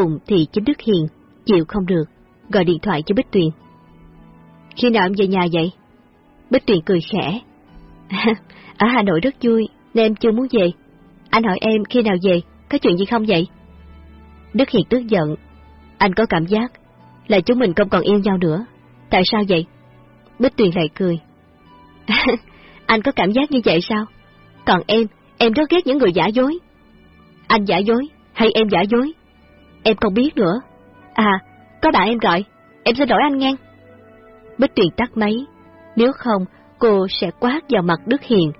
Cùng thì chính Đức Hiền chịu không được, gọi điện thoại cho Bích Tuyền. Khi nào em về nhà vậy? Bích Tuyền cười khẽ. Ở Hà Nội rất vui, nên em chưa muốn về. Anh hỏi em khi nào về, có chuyện gì không vậy? Đức Hiền tức giận. Anh có cảm giác là chúng mình không còn yêu nhau nữa. Tại sao vậy? Bích Tuyền lại cười. anh có cảm giác như vậy sao? Còn em, em rất ghét những người giả dối. Anh giả dối, hay em giả dối? Em không biết nữa. À, có bạn em gọi, em xin lỗi anh nghe. Bích Tuyền tắt máy, nếu không cô sẽ quát vào mặt Đức Hiền.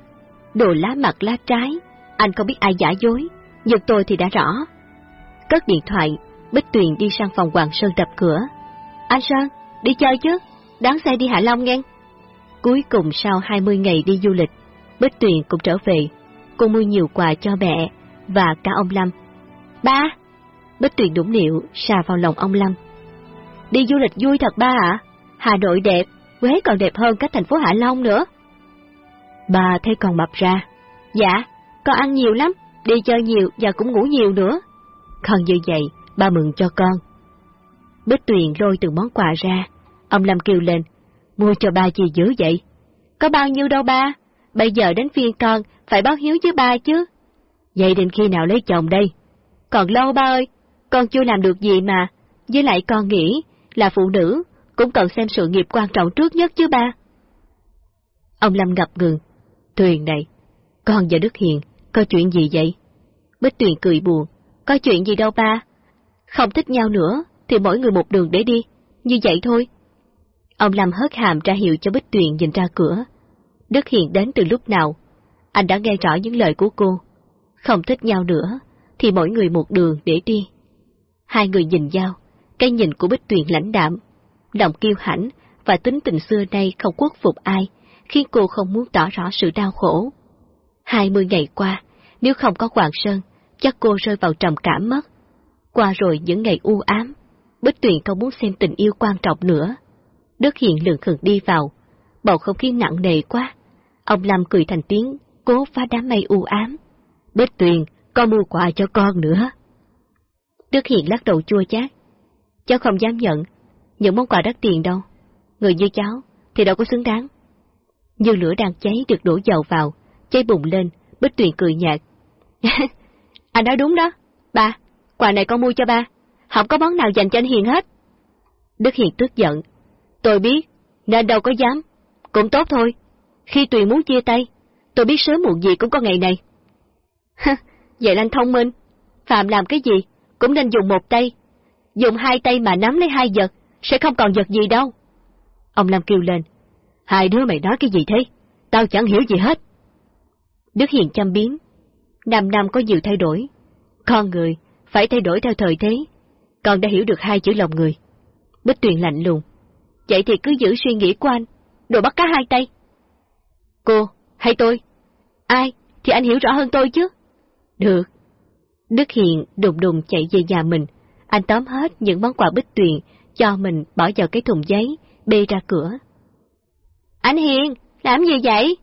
Đồ lá mặt lá trái, anh không biết ai giả dối, nhưng tôi thì đã rõ. Cất điện thoại, Bích Tuyền đi sang phòng Hoàng Sơn đập cửa. Anh Sơn, đi chơi chứ, đáng xe đi Hạ Long nghe. Cuối cùng sau 20 ngày đi du lịch, Bích Tuyền cũng trở về. Cô mua nhiều quà cho mẹ và cả ông Lâm. Ba! Bích Tuyền đũng điệu xà vào lòng ông Lâm. Đi du lịch vui thật ba ạ. Hà Nội đẹp, Quế còn đẹp hơn các thành phố Hạ Long nữa. Bà thấy còn mập ra. Dạ, con ăn nhiều lắm, đi chơi nhiều và cũng ngủ nhiều nữa. Còn như vậy, ba mừng cho con. Bích Tuyền lôi từ món quà ra. Ông Lâm kêu lên, mua cho ba gì dữ vậy? Có bao nhiêu đâu ba? Bây giờ đến phiên con, phải báo hiếu với ba chứ. Vậy đến khi nào lấy chồng đây? Còn lâu ba ơi, con chưa làm được gì mà. Với lại con nghĩ là phụ nữ cũng cần xem sự nghiệp quan trọng trước nhất chứ ba. Ông Lâm ngập ngừng. Tuyền này, con và Đức Hiền, có chuyện gì vậy? Bích Tuyền cười buồn. Có chuyện gì đâu ba. Không thích nhau nữa, thì mỗi người một đường để đi. Như vậy thôi. Ông Lâm hớt hàm ra hiệu cho Bích Tuyền nhìn ra cửa. Đức Hiền đến từ lúc nào? Anh đã nghe rõ những lời của cô. Không thích nhau nữa, thì mỗi người một đường để đi. Hai người nhìn nhau, cái nhìn của Bích Tuyền lãnh đạm, lòng kiêu hãnh và tính tình xưa nay không quốc phục ai, khiến cô không muốn tỏ rõ sự đau khổ. Hai mươi ngày qua, nếu không có Hoàng Sơn, chắc cô rơi vào trầm cảm mất. Qua rồi những ngày u ám, Bích Tuyền không muốn xem tình yêu quan trọng nữa. Đức Hiện lường khừng đi vào, bầu không khí nặng nề quá. Ông Lâm cười thành tiếng, cố phá đám mây u ám. Bích Tuyền, con mua quà cho con nữa. Đức hiền lắc đầu chua chát. Cháu không dám nhận, những món quà đắt tiền đâu. Người như cháu thì đâu có xứng đáng. Như lửa đang cháy được đổ dầu vào, cháy bùng lên, Bích Tuyền cười nhạt. anh nói đúng đó, ba, quà này con mua cho ba, không có món nào dành cho anh Hiền hết. Đức Hiền tức giận. Tôi biết, nên đâu có dám. Cũng tốt thôi. Khi Tuyền muốn chia tay, tôi biết sớm muộn gì cũng có ngày này. Vậy anh thông minh. Phạm làm cái gì, cũng nên dùng một tay. Dùng hai tay mà nắm lấy hai vật, sẽ không còn vật gì đâu. Ông Lâm kêu lên. Hai đứa mày nói cái gì thế? Tao chẳng hiểu gì hết. Đức Hiền chăm biến, Năm năm có nhiều thay đổi. Con người phải thay đổi theo thời thế. Con đã hiểu được hai chữ lòng người. Bích Tuyền lạnh lùng. Vậy thì cứ giữ suy nghĩ của anh, đồ bắt cá hai tay. Cô, hay tôi? Ai, thì anh hiểu rõ hơn tôi chứ. Được. Đức Hiền đùng đùng chạy về nhà mình. Anh tóm hết những món quà Bích Tuyền cho mình bỏ vào cái thùng giấy, bê ra cửa. Anh Hiền, làm gì vậy?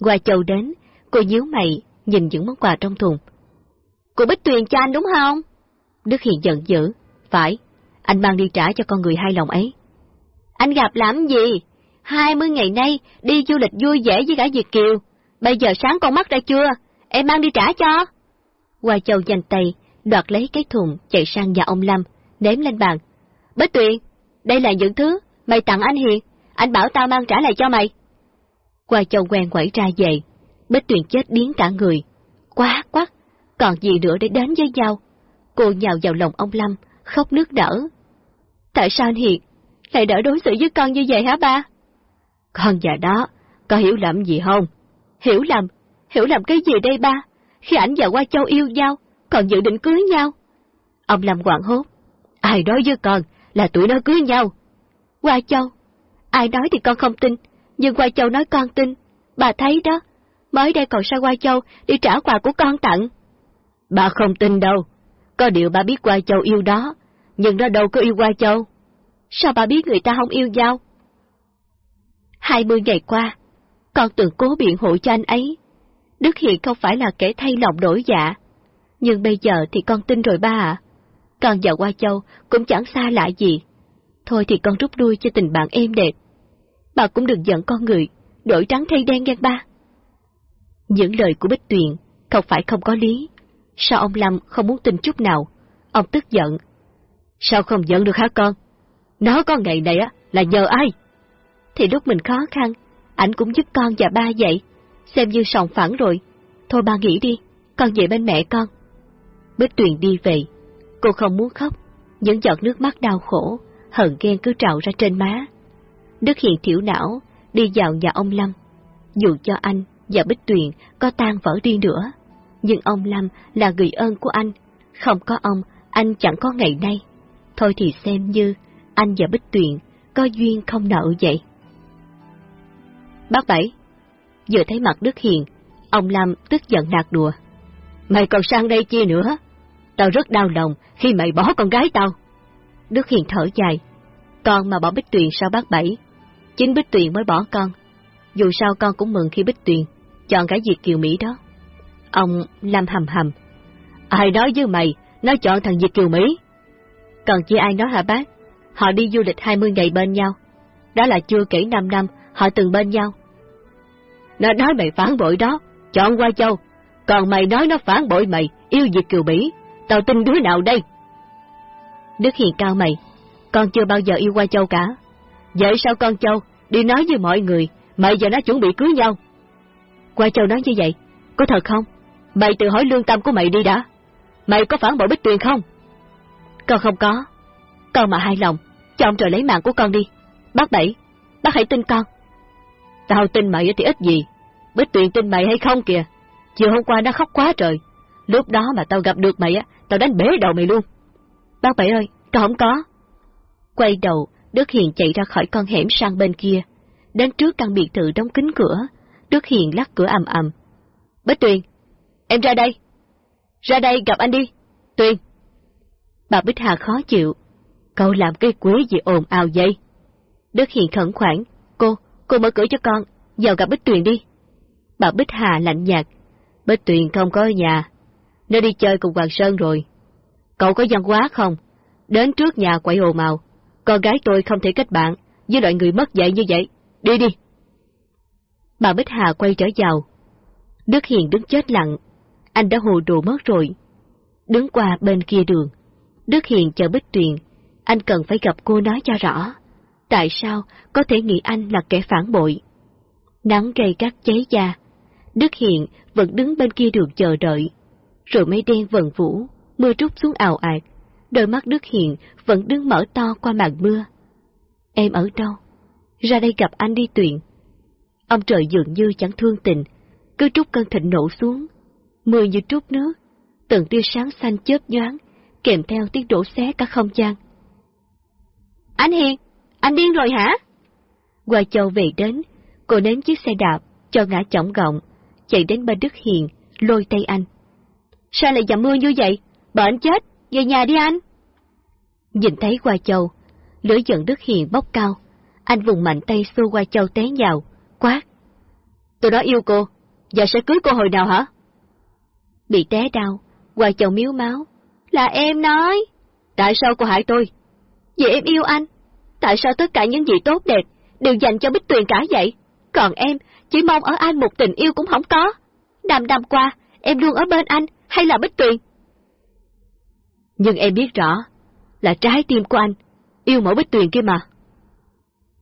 Qua châu đến, cô nhíu mày, nhìn những món quà trong thùng. Cô Bích Tuyền cho anh đúng không? Đức Hiền giận dữ. Phải, anh mang đi trả cho con người hai lòng ấy. Anh gặp làm gì? Hai mươi ngày nay đi du lịch vui vẻ với cả Việt Kiều. Bây giờ sáng con mắt ra chưa? Em mang đi trả cho. Hoa Châu giành tay, đoạt lấy cái thùng chạy sang nhà ông Lâm, ném lên bàn. Bích Tuyền, đây là những thứ mày tặng anh Hiền, anh bảo tao mang trả lại cho mày. Hoa Châu quen quẩy ra về, Bích Tuyền chết điến cả người. Quá quá, còn gì nữa để đến với nhau. Cô nhào vào lòng ông Lâm, khóc nước nở. Tại sao anh Hiền lại đỡ đối xử với con như vậy hả ba? Con già đó, có hiểu lầm gì không? Hiểu lầm? Hiểu lầm cái gì đây ba? Khi ảnh và Qua Châu yêu nhau, còn dự định cưới nhau. Ông làm quảng hốt. Ai nói với con là tụi nó cưới nhau? Qua Châu. Ai nói thì con không tin, nhưng Qua Châu nói con tin. Bà thấy đó, mới đây còn sao Qua Châu đi trả quà của con tặng. Bà không tin đâu. Có điều bà biết Qua Châu yêu đó, nhưng nó đâu có yêu Qua Châu. Sao bà biết người ta không yêu nhau? Hai mươi ngày qua, con từng cố biện hộ cho anh ấy. Đức Hiền không phải là kẻ thay lòng đổi dạ. Nhưng bây giờ thì con tin rồi ba ạ. À. Con và Hoa Châu cũng chẳng xa lạ gì. Thôi thì con rút đuôi cho tình bạn êm đẹp. Bà cũng đừng giận con người, đổi trắng thay đen ngang ba. Những lời của Bích Tuyền không phải không có lý. Sao ông Lâm không muốn tin chút nào? Ông tức giận. Sao không giận được hả con? Nó có ngày này á là nhờ ai? Thì lúc mình khó khăn, ảnh cũng giúp con và ba vậy. Xem như sòng phẳng rồi. Thôi ba nghỉ đi, con về bên mẹ con. Bích Tuyền đi về. Cô không muốn khóc, những giọt nước mắt đau khổ, hận ghen cứ trào ra trên má. Đức Hiền thiểu não, đi vào nhà ông Lâm. Dù cho anh và Bích Tuyền có tan vỡ đi nữa, nhưng ông Lâm là người ơn của anh, không có ông, anh chẳng có ngày nay. Thôi thì xem như anh và Bích Tuyền có duyên không nợ vậy. Bác Bảy, vừa thấy mặt Đức Hiền, ông Lam tức giận nạt đùa. Mày còn sang đây chi nữa? Tao rất đau lòng khi mày bỏ con gái tao. Đức Hiền thở dài. Con mà bỏ Bích Tuyền sao bác Bảy? Chính Bích Tuyền mới bỏ con. Dù sao con cũng mừng khi Bích Tuyền chọn cái Diệt Kiều Mỹ đó. Ông Lam hầm hầm. Ai nói với mày, nó chọn thằng Diệt Kiều Mỹ. Còn chỉ ai nói hả bác? Họ đi du lịch 20 ngày bên nhau. Đó là chưa kể 5 năm họ từng bên nhau. Nó nói mày phản bội đó, chọn qua châu. Còn mày nói nó phản bội mày, yêu Diệt Kiều Mỹ. Tao tin đứa nào đây? Đức Hiền cao mày, con chưa bao giờ yêu qua châu cả. Vậy sao con châu đi nói với mọi người, mày và nó chuẩn bị cưới nhau? Qua châu nói như vậy, có thật không? Mày tự hỏi lương tâm của mày đi đã. Mày có phản bội Bích Tuyền không? Con không có. Con mà hài lòng, chọn rồi trời lấy mạng của con đi. Bác Bảy, bác hãy tin con. Tao tin mày thì ít gì. Bích Tuyền tin mày hay không kìa. Chiều hôm qua nó khóc quá trời. Lúc đó mà tao gặp được mày á, tao đánh bể đầu mày luôn. Bác Bảy ơi, tao không có. Quay đầu, Đức Hiền chạy ra khỏi con hẻm sang bên kia. Đến trước căn biệt thự đóng kín cửa, Đức Hiền lắc cửa ầm ầm. Bích Tuyền, em ra đây. Ra đây gặp anh đi. Tuyền. Bà Bích Hà khó chịu. Cậu làm cái quế gì ồn ào vậy? Đức Hiền khẩn khoản. Cô, cô mở cửa cho con, vào gặp Bích Tuyền đi. Bà Bích Hà lạnh nhạt. Bích Tuyền không có ở nhà. Nó đi chơi cùng Hoàng Sơn rồi. Cậu có văn hóa không? Đến trước nhà quậy hồ màu. Con gái tôi không thể kết bạn với loại người mất dạy như vậy. Đi đi. Bà Bích Hà quay trở vào. Đức Hiền đứng chết lặng. Anh đã hồ đồ mất rồi. Đứng qua bên kia đường. Đức Hiền chờ Bích Tuyền. Anh cần phải gặp cô nói cho rõ. Tại sao có thể nghĩ anh là kẻ phản bội? Nắng gây gắt cháy da. Đức Hiền vẫn đứng bên kia đường chờ đợi. Rồi mây đen vần vũ, mưa trút xuống ào ạt. Đôi mắt Đức Hiền vẫn đứng mở to qua màn mưa. Em ở đâu? Ra đây gặp anh đi tuyển. Ông trời dường như chẳng thương tình, cứ trút cơn thịnh nổ xuống. Mưa như trút nước, từng tia sáng xanh chớp nhoáng, kèm theo tiếng đổ xé cả không gian. Anh Hiền, anh điên rồi hả? Hoa Châu về đến, cô ném chiếc xe đạp, cho ngã chỏng gọng, chạy đến bên Đức Hiền, lôi tay anh. Sao lại dầm mưa như vậy? Bệnh chết, về nhà đi anh. Nhìn thấy Hoa Châu, lửa giận Đức Hiền bốc cao, anh vùng mạnh tay xô Hoa Châu té nhào, quát. Tôi đó yêu cô, giờ sẽ cưới cô hồi nào hả? Bị té đau, Hoa Châu miếu máu. Là em nói. Tại sao cô hại tôi? Vì em yêu anh. Tại sao tất cả những gì tốt đẹp đều dành cho Bích Tuyền cả vậy? Còn em chỉ mong ở anh một tình yêu cũng không có. Năm năm qua, em luôn ở bên anh hay là Bích Tuyền? Nhưng em biết rõ là trái tim của anh yêu mẫu Bích Tuyền kia mà.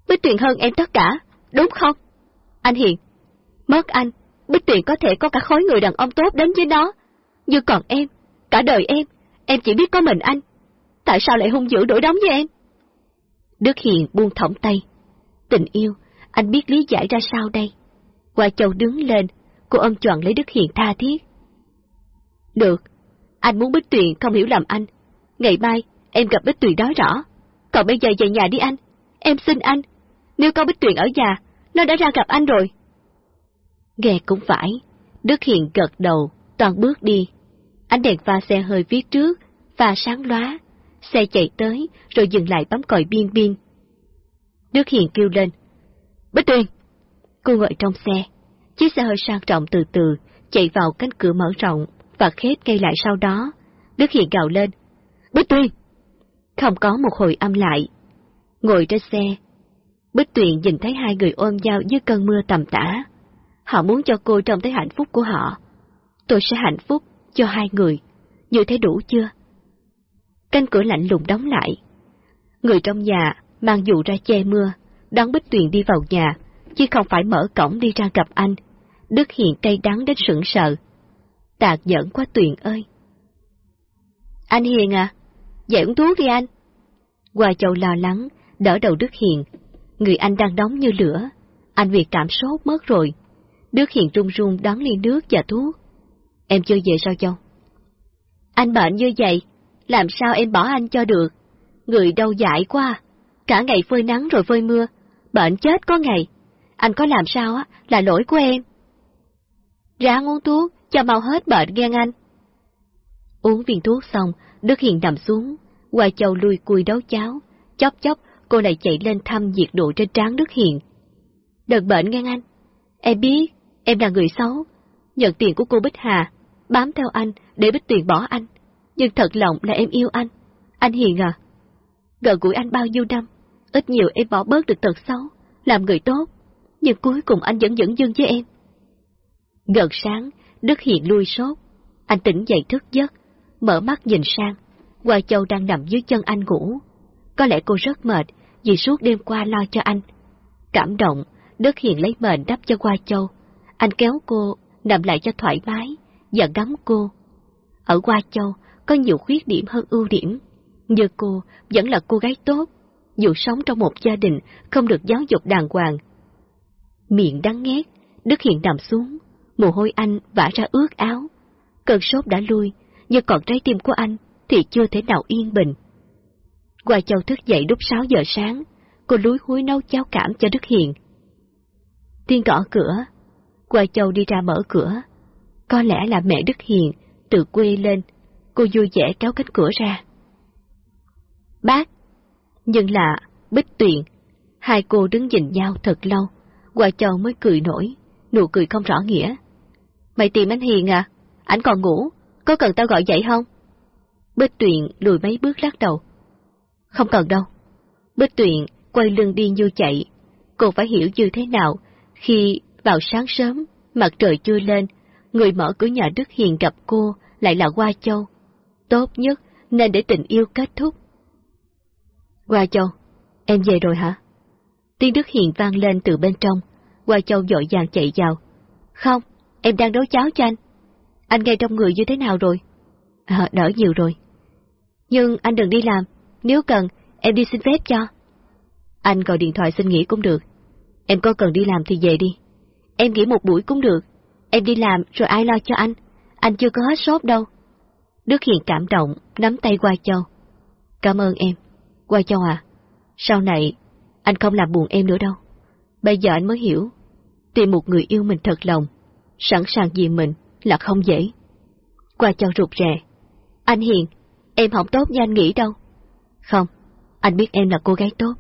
Bích Tuyền hơn em tất cả, đúng không? Anh Hiền, mất anh, Bích Tuyền có thể có cả khối người đàn ông tốt đến với nó. Nhưng còn em, cả đời em, em chỉ biết có mình anh. Tại sao lại hung dữ đổi đóng với em? Đức Hiền buông thõng tay. Tình yêu, anh biết lý giải ra sao đây? Hoa Châu đứng lên, cô ôm chọn lấy Đức Hiền tha thiết. Được, anh muốn Bích Tuyền không hiểu lầm anh. Ngày mai, em gặp Bích Tuyền đó rõ. Còn bây giờ về nhà đi anh. Em xin anh. Nếu có Bích Tuyền ở nhà, nó đã ra gặp anh rồi. Nghe cũng phải. Đức Hiền gật đầu, toàn bước đi. Ánh đèn pha xe hơi phía trước, pha sáng lóa. Xe chạy tới, rồi dừng lại bấm còi biên biên. Đức Hiền kêu lên. Bích Tuyền! Cô ngồi trong xe. Chiếc xe hơi sang trọng từ từ, chạy vào cánh cửa mở rộng và khép ngay lại sau đó. Đức Hiền gào lên. Bích Tuyền! Không có một hồi âm lại. Ngồi trên xe, Bích Tuyền nhìn thấy hai người ôm nhau dưới cơn mưa tầm tã. Họ muốn cho cô trông thấy hạnh phúc của họ. Tôi sẽ hạnh phúc cho hai người. Như thế đủ chưa? Cánh cửa lạnh lùng đóng lại. Người trong nhà mang dù ra che mưa, đón Bích Tuyền đi vào nhà, chứ không phải mở cổng đi ra gặp anh. Đức Hiền cay đắng đến sững sờ. Tạc giỡn quá Tuyền ơi! Anh Hiền à, dậy uống thuốc đi anh. hoa Châu lo lắng, đỡ đầu Đức Hiền. Người anh đang đóng như lửa, anh vì cảm sốt mất rồi. Đức Hiền run run đón ly nước và thuốc. Em chưa về sao Châu? Anh bệnh như vậy, làm sao em bỏ anh cho được? Người đâu dại quá, cả ngày phơi nắng rồi phơi mưa, bệnh chết có ngày. Anh có làm sao á, là lỗi của em. Ráng uống thuốc, cho mau hết bệnh ghen anh. Uống viên thuốc xong, Đức Hiền nằm xuống, Hoài Châu lui cùi đấu cháo, chốc chốc cô lại chạy lên thăm diệt độ trên trán Đức Hiền. Đợt bệnh nghe anh, em biết, em là người xấu, nhận tiền của cô Bích Hà, bám theo anh để Bích Tuyền bỏ anh, nhưng thật lòng là em yêu anh. Anh Hiền à, gần gũi anh bao nhiêu năm, ít nhiều em bỏ bớt được tật xấu, làm người tốt, nhưng cuối cùng anh vẫn dẫn dưng với em. Gần sáng, Đức Hiền lui sốt, anh tỉnh dậy thức giấc, mở mắt nhìn sang, Hoa Châu đang nằm dưới chân anh ngủ. Có lẽ cô rất mệt vì suốt đêm qua lo cho anh. Cảm động, Đức Hiền lấy mền đắp cho Hoa Châu. Anh kéo cô nằm lại cho thoải mái và gắm cô. Ở Hoa Châu có nhiều khuyết điểm hơn ưu điểm, nhưng cô vẫn là cô gái tốt, dù sống trong một gia đình không được giáo dục đàng hoàng. Miệng đắng nghét, Đức Hiền nằm xuống, mồ hôi anh vã ra ướt áo. Cơn sốt đã lui, nhưng còn trái tim của anh thì chưa thể nào yên bình. Hoài Châu thức dậy lúc 6 giờ sáng, cô lúi húi nấu cháo cảm cho Đức Hiền. Tiên gõ cửa, Hoài Châu đi ra mở cửa. Có lẽ là mẹ Đức Hiền từ quê lên, cô vui vẻ kéo cánh cửa ra. Bác! Nhưng là Bích Tuyền, hai cô đứng nhìn nhau thật lâu, Hoa Châu mới cười nổi, nụ cười không rõ nghĩa. Mày tìm anh Hiền à? Anh còn ngủ, có cần tao gọi dậy không? Bích Tuyền lùi mấy bước lắc đầu. Không cần đâu. Bích Tuyền quay lưng đi như chạy. Cô phải hiểu như thế nào khi vào sáng sớm, mặt trời chưa lên, người mở cửa nhà Đức Hiền gặp cô lại là Hoa Châu. Tốt nhất nên để tình yêu kết thúc. Hoa Châu, em về rồi hả? Tiếng Đức Hiền vang lên từ bên trong. Hoa Châu dội vàng chạy vào. Không, em đang nấu cháo cho anh. Anh nghe trong người như thế nào rồi? À, đỡ nhiều rồi. Nhưng anh đừng đi làm, nếu cần, em đi xin phép cho. Anh gọi điện thoại xin nghỉ cũng được. Em có cần đi làm thì về đi. Em nghỉ một buổi cũng được. Em đi làm rồi ai lo cho anh. Anh chưa có hết sốt đâu. Đức Hiền cảm động, nắm tay Qua Châu. Cảm ơn em. Qua Châu à, sau này anh không làm buồn em nữa đâu. Bây giờ anh mới hiểu, tìm một người yêu mình thật lòng, sẵn sàng vì mình là không dễ. Qua Châu rụt rè. Anh Hiền, em không tốt như anh nghĩ đâu. Không, anh biết em là cô gái tốt.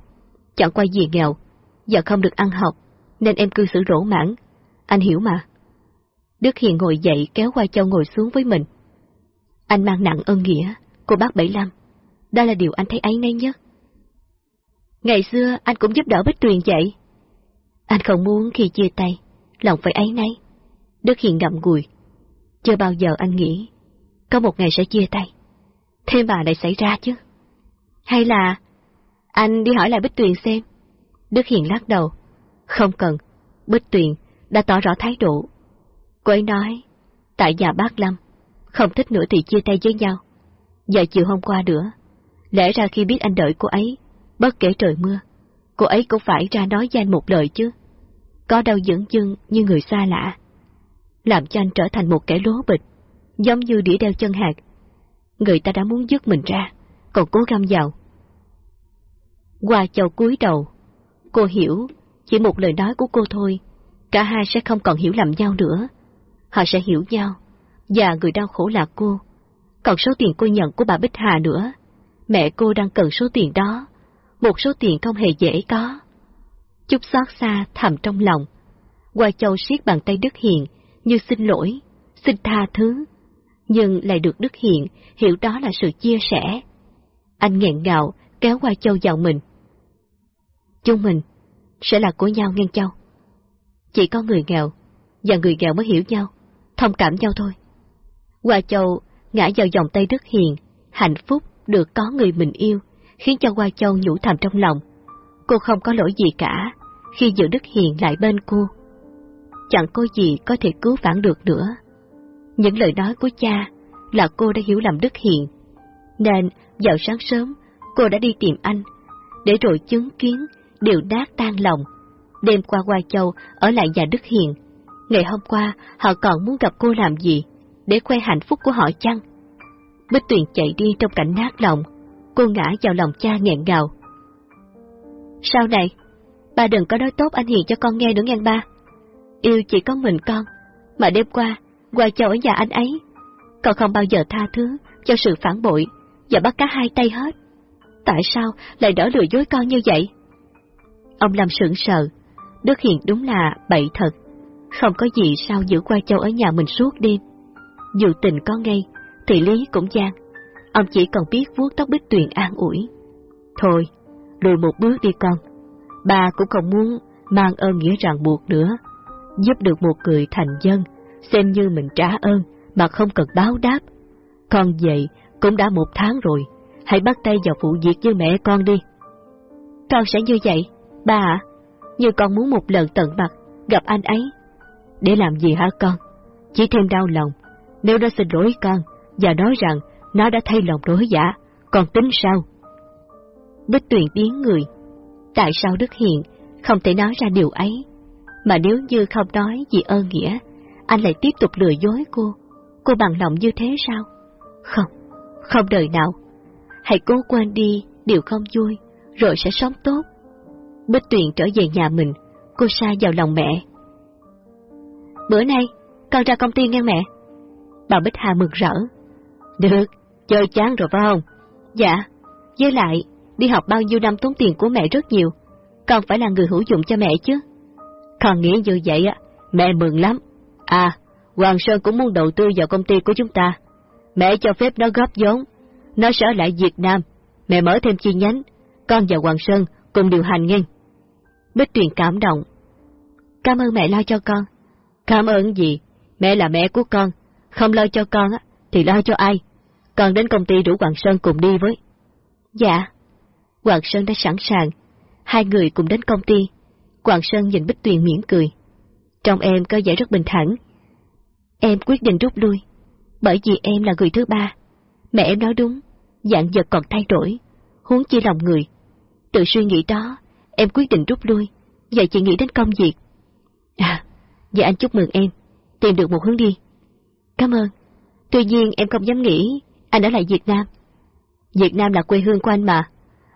Chẳng qua gì nghèo, giờ không được ăn học, nên em cư xử rỗ mãn. Anh hiểu mà. Đức Hiền ngồi dậy kéo qua Châu ngồi xuống với mình. Anh mang nặng ơn nghĩa, cô bác Bảy Lâm. Đó là điều anh thấy ấy nay nhất. Ngày xưa anh cũng giúp đỡ Bích Tuyền vậy. Anh không muốn khi chia tay, lòng phải ấy nấy. Đức Hiền ngậm ngùi. Chưa bao giờ anh nghĩ, có một ngày sẽ chia tay. Thế mà lại xảy ra chứ. Hay là anh đi hỏi lại Bích Tuyền xem. Đức Hiền lắc đầu. Không cần, Bích Tuyền đã tỏ rõ thái độ. Cô ấy nói, tại nhà bác Lâm, không thích nữa thì chia tay với nhau. Giờ chiều hôm qua nữa, lẽ ra khi biết anh đợi cô ấy, bất kể trời mưa, cô ấy cũng phải ra nói với anh một lời chứ. Có đâu dưỡng dưng như người xa lạ. Làm cho anh trở thành một kẻ lố bịch, giống như đĩa đeo chân hạt. Người ta đã muốn dứt mình ra, còn cố găm vào. Qua chầu cúi đầu, cô hiểu, chỉ một lời nói của cô thôi, cả hai sẽ không còn hiểu lầm nhau nữa. Họ sẽ hiểu nhau, và người đau khổ là cô. Còn số tiền cô nhận của bà Bích Hà nữa, mẹ cô đang cần số tiền đó, một số tiền không hề dễ có. Chút xót xa thầm trong lòng. Qua châu siết bàn tay Đức Hiền như xin lỗi, xin tha thứ, nhưng lại được Đức Hiền hiểu đó là sự chia sẻ, Anh nghẹn ngào, kéo qua Châu vào mình. Chúng mình sẽ là của nhau ngang Châu. Chỉ có người nghèo và người nghèo mới hiểu nhau, thông cảm nhau thôi. Hoa Châu ngã vào vòng tay Đức Hiền, hạnh phúc được có người mình yêu, khiến cho Hoa Châu nhủ thầm trong lòng. Cô không có lỗi gì cả khi giữ Đức Hiền lại bên cô. Chẳng có gì có thể cứu vãn được nữa. Những lời nói của cha là cô đã hiểu lầm Đức Hiền, nên vào sáng sớm cô đã đi tìm anh, để rồi chứng kiến điều nát tan lòng. Đêm qua Hoa Châu ở lại nhà Đức Hiền. Ngày hôm qua họ còn muốn gặp cô làm gì, để khoe hạnh phúc của họ chăng? Bích Tuyền chạy đi trong cảnh nát lòng, cô ngã vào lòng cha nghẹn ngào. Sau này, ba đừng có nói tốt anh Hiền cho con nghe nữa ngang ba. Yêu chỉ có mình con, mà đêm qua, qua châu ở nhà anh ấy, con không bao giờ tha thứ cho sự phản bội và bắt cá hai tay hết. Tại sao lại đỡ lừa dối con như vậy? Ông làm sững sờ, Đức Hiền đúng là bậy thật, không có gì sao giữ qua châu ở nhà mình suốt đêm. Dù tình có ngay, thì lý cũng gian. Ông chỉ còn biết vuốt tóc Bích Tuyền an ủi. Thôi, lùi một bước đi con. Bà cũng không muốn mang ơn nghĩa ràng buộc nữa. Giúp được một người thành dân, xem như mình trả ơn mà không cần báo đáp. Con vậy cũng đã một tháng rồi, hãy bắt tay vào phụ việc với mẹ con đi. Con sẽ như vậy, ba ạ, như con muốn một lần tận mặt gặp anh ấy. Để làm gì hả con? Chỉ thêm đau lòng. Nếu nó xin lỗi con và nói rằng nó đã thay lòng đổi dạ, còn tính sao? Bích Tuyền biến người. Tại sao Đức Hiền không thể nói ra điều ấy? Mà nếu như không nói gì ơn nghĩa, anh lại tiếp tục lừa dối cô. Cô bằng lòng như thế sao? Không, không đời nào. Hãy cố quên đi điều không vui, rồi sẽ sống tốt. Bích Tuyền trở về nhà mình, cô sa vào lòng mẹ. Bữa nay, con ra công ty nghe mẹ. Bà Bích Hà mừng rỡ. Được, chơi chán rồi phải không? Dạ, với lại, đi học bao nhiêu năm tốn tiền của mẹ rất nhiều, con phải là người hữu dụng cho mẹ chứ. Con nghĩ như vậy á, mẹ mừng lắm. À, Hoàng Sơn cũng muốn đầu tư vào công ty của chúng ta. Mẹ cho phép nó góp vốn, nó sẽ ở lại Việt Nam. Mẹ mở thêm chi nhánh, con và Hoàng Sơn cùng điều hành nghe. Bích Tuyền cảm động. Cảm ơn mẹ lo cho con. Cảm ơn gì? Mẹ là mẹ của con. Không lo cho con á, thì lo cho ai? Con đến công ty rủ Hoàng Sơn cùng đi với. Dạ. Hoàng Sơn đã sẵn sàng. Hai người cùng đến công ty. Hoàng Sơn nhìn Bích Tuyền mỉm cười. Trong em có vẻ rất bình thản. Em quyết định rút lui, bởi vì em là người thứ ba. Mẹ em nói đúng, dạng vật còn thay đổi, huống chi lòng người. Tự suy nghĩ đó, em quyết định rút lui, vậy chỉ nghĩ đến công việc. À, vậy anh chúc mừng em, tìm được một hướng đi. Cảm ơn. Tuy nhiên em không dám nghĩ anh ở lại Việt Nam. Việt Nam là quê hương của anh mà.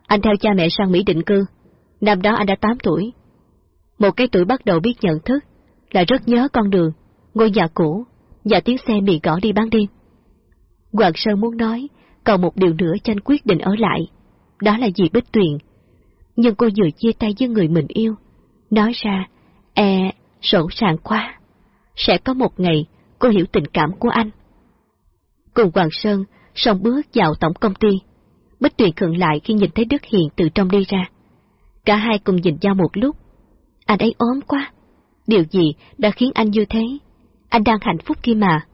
Anh theo cha mẹ sang Mỹ định cư. Năm đó anh đã 8 tuổi. Một cái tuổi bắt đầu biết nhận thức, là rất nhớ con đường, ngôi nhà cũ, và tiếng xe bị gõ đi ban đêm. Hoàng Sơn muốn nói, còn một điều nữa cho anh quyết định ở lại, đó là gì Bích Tuyền. Nhưng cô vừa chia tay với người mình yêu, nói ra, e, sổ sàng quá. Sẽ có một ngày cô hiểu tình cảm của anh. Cùng Hoàng Sơn, song bước vào tổng công ty. Bích Tuyền khựng lại khi nhìn thấy Đức Hiền từ trong đi ra. Cả hai cùng nhìn nhau một lúc. Anh ấy ốm quá. Điều gì đã khiến anh như thế? Anh đang hạnh phúc kia mà.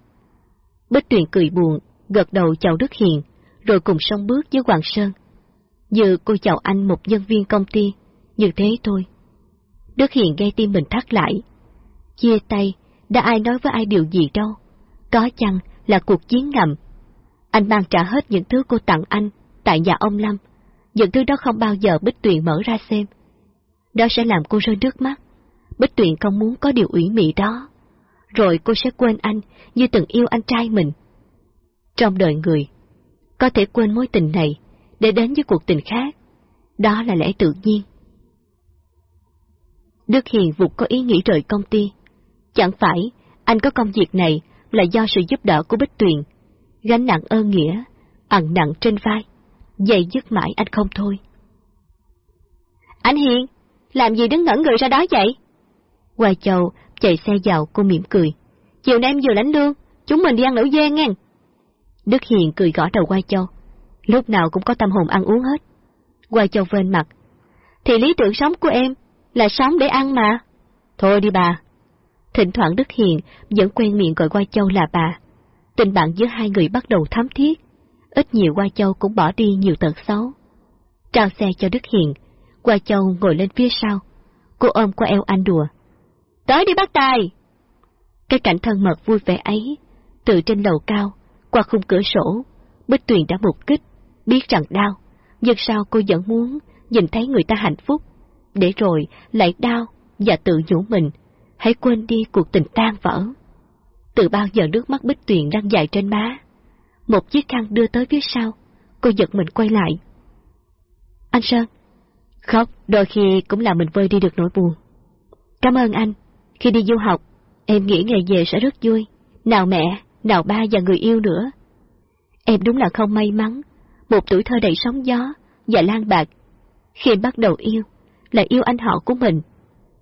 Bích Tuyền cười buồn, gật đầu chào Đức Hiền, rồi cùng song bước với Hoàng Sơn. như cô chào anh một nhân viên công ty, như thế thôi. Đức Hiền gây tim mình thắt lại. Chia tay, đã ai nói với ai điều gì đâu. Có chăng là cuộc chiến ngầm. Anh mang trả hết những thứ cô tặng anh tại nhà ông Lâm. Những thứ đó không bao giờ Bích Tuyền mở ra xem. Đó sẽ làm cô rơi nước mắt. Bích Tuyền không muốn có điều ủy mị đó. Rồi cô sẽ quên anh như từng yêu anh trai mình. Trong đời người, có thể quên mối tình này để đến với cuộc tình khác. Đó là lẽ tự nhiên. Đức Hiền vụt có ý nghĩ rời công ty. Chẳng phải anh có công việc này là do sự giúp đỡ của Bích Tuyền. Gánh nặng ơn nghĩa, ẩn nặng trên vai, dày dứt mãi anh không thôi. Anh Hiền, làm gì đứng ngẩn người ra đó vậy? Hoài Châu chạy xe vào cô mỉm cười. Chiều nay em vừa lãnh lương, chúng mình đi ăn lẩu dê nghe. Đức Hiền cười gõ đầu Hoài Châu. lúc nào cũng có tâm hồn ăn uống hết. Qua Châu vên mặt. Thì lý tưởng sống của em là sống để ăn mà. Thôi đi bà. Thỉnh thoảng Đức Hiền vẫn quen miệng gọi Qua Châu là bà. Tình bạn giữa hai người bắt đầu thắm thiết. Ít nhiều Qua Châu cũng bỏ đi nhiều tật xấu. Trao xe cho Đức Hiền, Qua Châu ngồi lên phía sau. Cô ôm qua eo anh đùa. Tới đi bác tài! Cái cảnh thân mật vui vẻ ấy, từ trên lầu cao, qua khung cửa sổ, Bích Tuyền đã mục kích, biết rằng đau, nhưng sao cô vẫn muốn nhìn thấy người ta hạnh phúc, để rồi lại đau và tự nhủ mình, hãy quên đi cuộc tình tan vỡ. Từ bao giờ nước mắt Bích Tuyền đang dài trên má, một chiếc khăn đưa tới phía sau, cô giật mình quay lại. Anh Sơn, khóc đôi khi cũng làm mình vơi đi được nỗi buồn. Cảm ơn anh, khi đi du học, em nghĩ ngày về sẽ rất vui, nào mẹ, nào ba và người yêu nữa. Em đúng là không may mắn, một tuổi thơ đầy sóng gió và lan bạc. Khi bắt đầu yêu, là yêu anh họ của mình.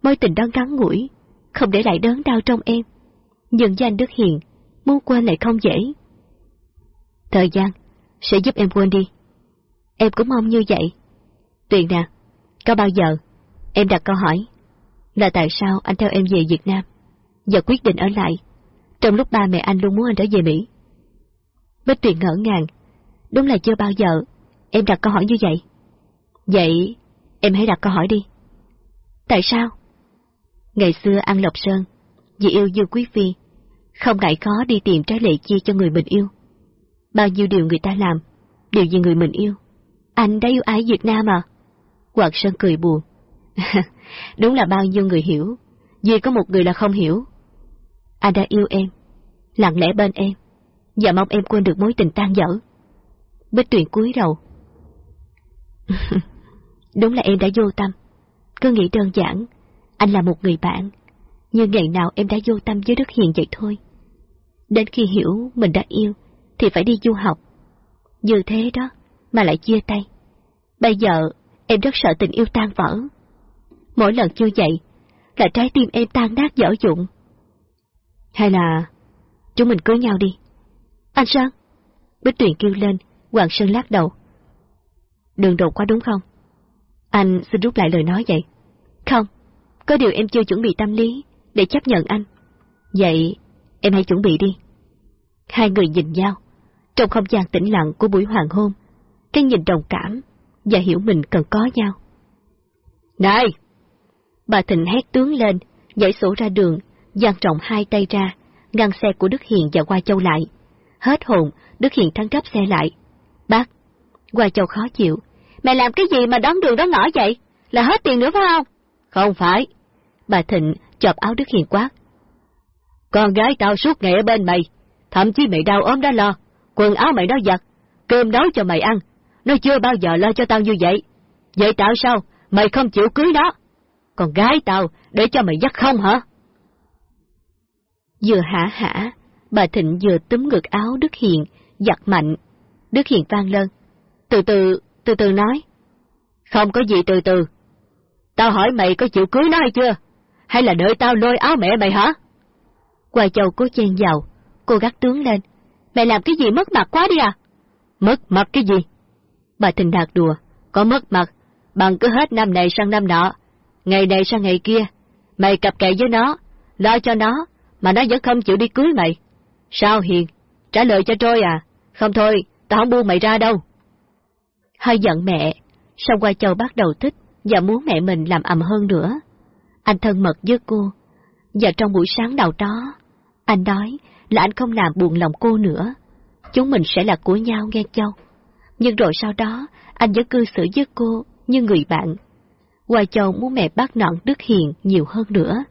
Mối tình đó ngắn ngủi, không để lại đớn đau trong em. Nhưng với anh Đức Hiền, muốn quên lại không dễ. Thời gian sẽ giúp em quên đi. Em cũng mong như vậy. Tuyền nè, có bao giờ em đặt câu hỏi là tại sao anh theo em về Việt Nam và quyết định ở lại, trong lúc ba mẹ anh luôn muốn anh trở về Mỹ? Bích Tuyền ngỡ ngàng, đúng là chưa bao giờ em đặt câu hỏi như vậy. Vậy em hãy đặt câu hỏi đi. Tại sao? Ngày xưa ăn Lộc Sơn, vì yêu Dương Quý Phi, không ngại khó đi tìm trái lệ chia cho người mình yêu. Bao nhiêu điều người ta làm, đều vì người mình yêu. Anh đã yêu ái Việt Nam à? Quạt Sơn cười buồn. Đúng là bao nhiêu người hiểu, duy có một người là không hiểu. Anh đã yêu em, lặng lẽ bên em, và mong em quên được mối tình tan dở. Bích Tuyền cúi đầu. Đúng là em đã vô tâm, cứ nghĩ đơn giản, anh là một người bạn, nhưng ngày nào em đã vô tâm với Đức Hiền vậy thôi. Đến khi hiểu mình đã yêu, thì phải đi du học. Như thế đó, mà lại chia tay. Bây giờ, em rất sợ tình yêu tan vỡ. Mỗi lần như vậy, là trái tim em tan nát dở dụng. Hay là, chúng mình cưới nhau đi. Anh Sơn! Bích Tuyền kêu lên, Hoàng Sơn lắc đầu. Đừng đột quá đúng không? Anh xin rút lại lời nói vậy. Không, có điều em chưa chuẩn bị tâm lý để chấp nhận anh. Vậy, em hãy chuẩn bị đi. Hai người nhìn nhau, trong không gian tĩnh lặng của buổi hoàng hôn, cái nhìn đồng cảm và hiểu mình cần có nhau. Này! Bà Thịnh hét tướng lên, nhảy sổ ra đường, dang trọng hai tay ra, ngăn xe của Đức Hiền và Hoa Châu lại. Hết hồn, Đức Hiền thắng gấp xe lại. Bác! Hoa Châu khó chịu. Mày làm cái gì mà đón đường đón ngõ vậy? Là hết tiền nữa phải không? Không phải. Bà Thịnh chọp áo Đức Hiền quát. Con gái tao suốt ngày ở bên mày, thậm chí mày đau ốm đó lo, quần áo mày nó giặt, cơm nấu cho mày ăn, nó chưa bao giờ lo cho tao như vậy. Vậy tại sao mày không chịu cưới nó? Còn gái tao để cho mày dắt không hả? Vừa hả hả, bà Thịnh vừa túm ngực áo Đức Hiền, giặt mạnh. Đức Hiền vang lên. Từ từ, từ từ nói. Không có gì từ từ. Tao hỏi mày có chịu cưới nó hay chưa? Hay là đợi tao lôi áo mẹ mày hả? Quà châu cố chen vào, cô gắt tướng lên. Mày làm cái gì mất mặt quá đi à? Mất mặt cái gì? Bà Thịnh Đạt đùa, có mất mặt, bằng cứ hết năm này sang năm nọ, ngày này sang ngày kia, mày cặp kệ với nó, lo cho nó, mà nó vẫn không chịu đi cưới mày. Sao Hiền? Trả lời cho trôi à? Không thôi, tao không buông mày ra đâu. Hơi giận mẹ, xong qua châu bắt đầu thích và muốn mẹ mình làm ầm hơn nữa. Anh thân mật với cô, và trong buổi sáng đầu đó, anh nói là anh không làm buồn lòng cô nữa. Chúng mình sẽ là của nhau nghe châu. Nhưng rồi sau đó, anh vẫn cư xử với cô như người bạn. Hoài Châu muốn mẹ bắt nọn Đức Hiền nhiều hơn nữa,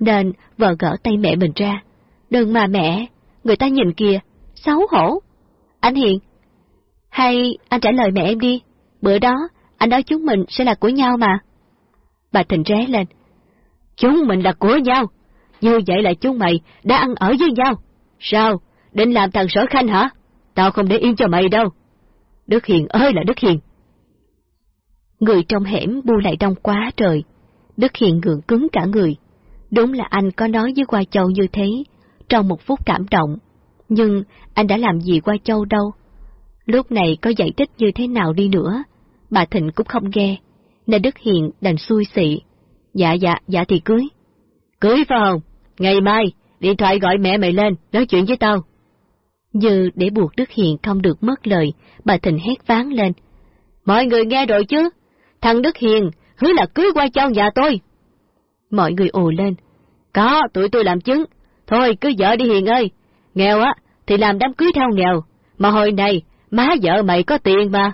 nên vợ gỡ tay mẹ mình ra. Đừng mà mẹ, người ta nhìn kìa, xấu hổ. Anh Hiền, hay anh trả lời mẹ em đi, bữa đó anh nói chúng mình sẽ là của nhau mà. Bà Thịnh ré lên. Chúng mình là của nhau, như vậy là chúng mày đã ăn ở với nhau. Sao, định làm thằng sở khanh hả? Tao không để yên cho mày đâu. Đức Hiền ơi là Đức Hiền! Người trong hẻm bu lại đông quá trời. Đức Hiền gượng cứng cả người. Đúng là anh có nói với Qua Châu như thế, trong một phút cảm động. Nhưng anh đã làm gì Qua Châu đâu? Lúc này có giải thích như thế nào đi nữa, bà Thịnh cũng không nghe, nên Đức Hiền đành xui xị. Dạ dạ, dạ thì cưới. Cưới phải không? Ngày mai, điện thoại gọi mẹ mày lên, nói chuyện với tao. Như để buộc Đức Hiền không được mất lời, bà Thịnh hét ván lên. Mọi người nghe rồi chứ? Thằng Đức Hiền hứa là cưới qua châu nhà tôi. Mọi người ồ lên. Có, tụi tôi làm chứng. Thôi, cứ vợ đi Hiền ơi. Nghèo á, thì làm đám cưới theo nghèo. Mà hồi này, má vợ mày có tiền mà.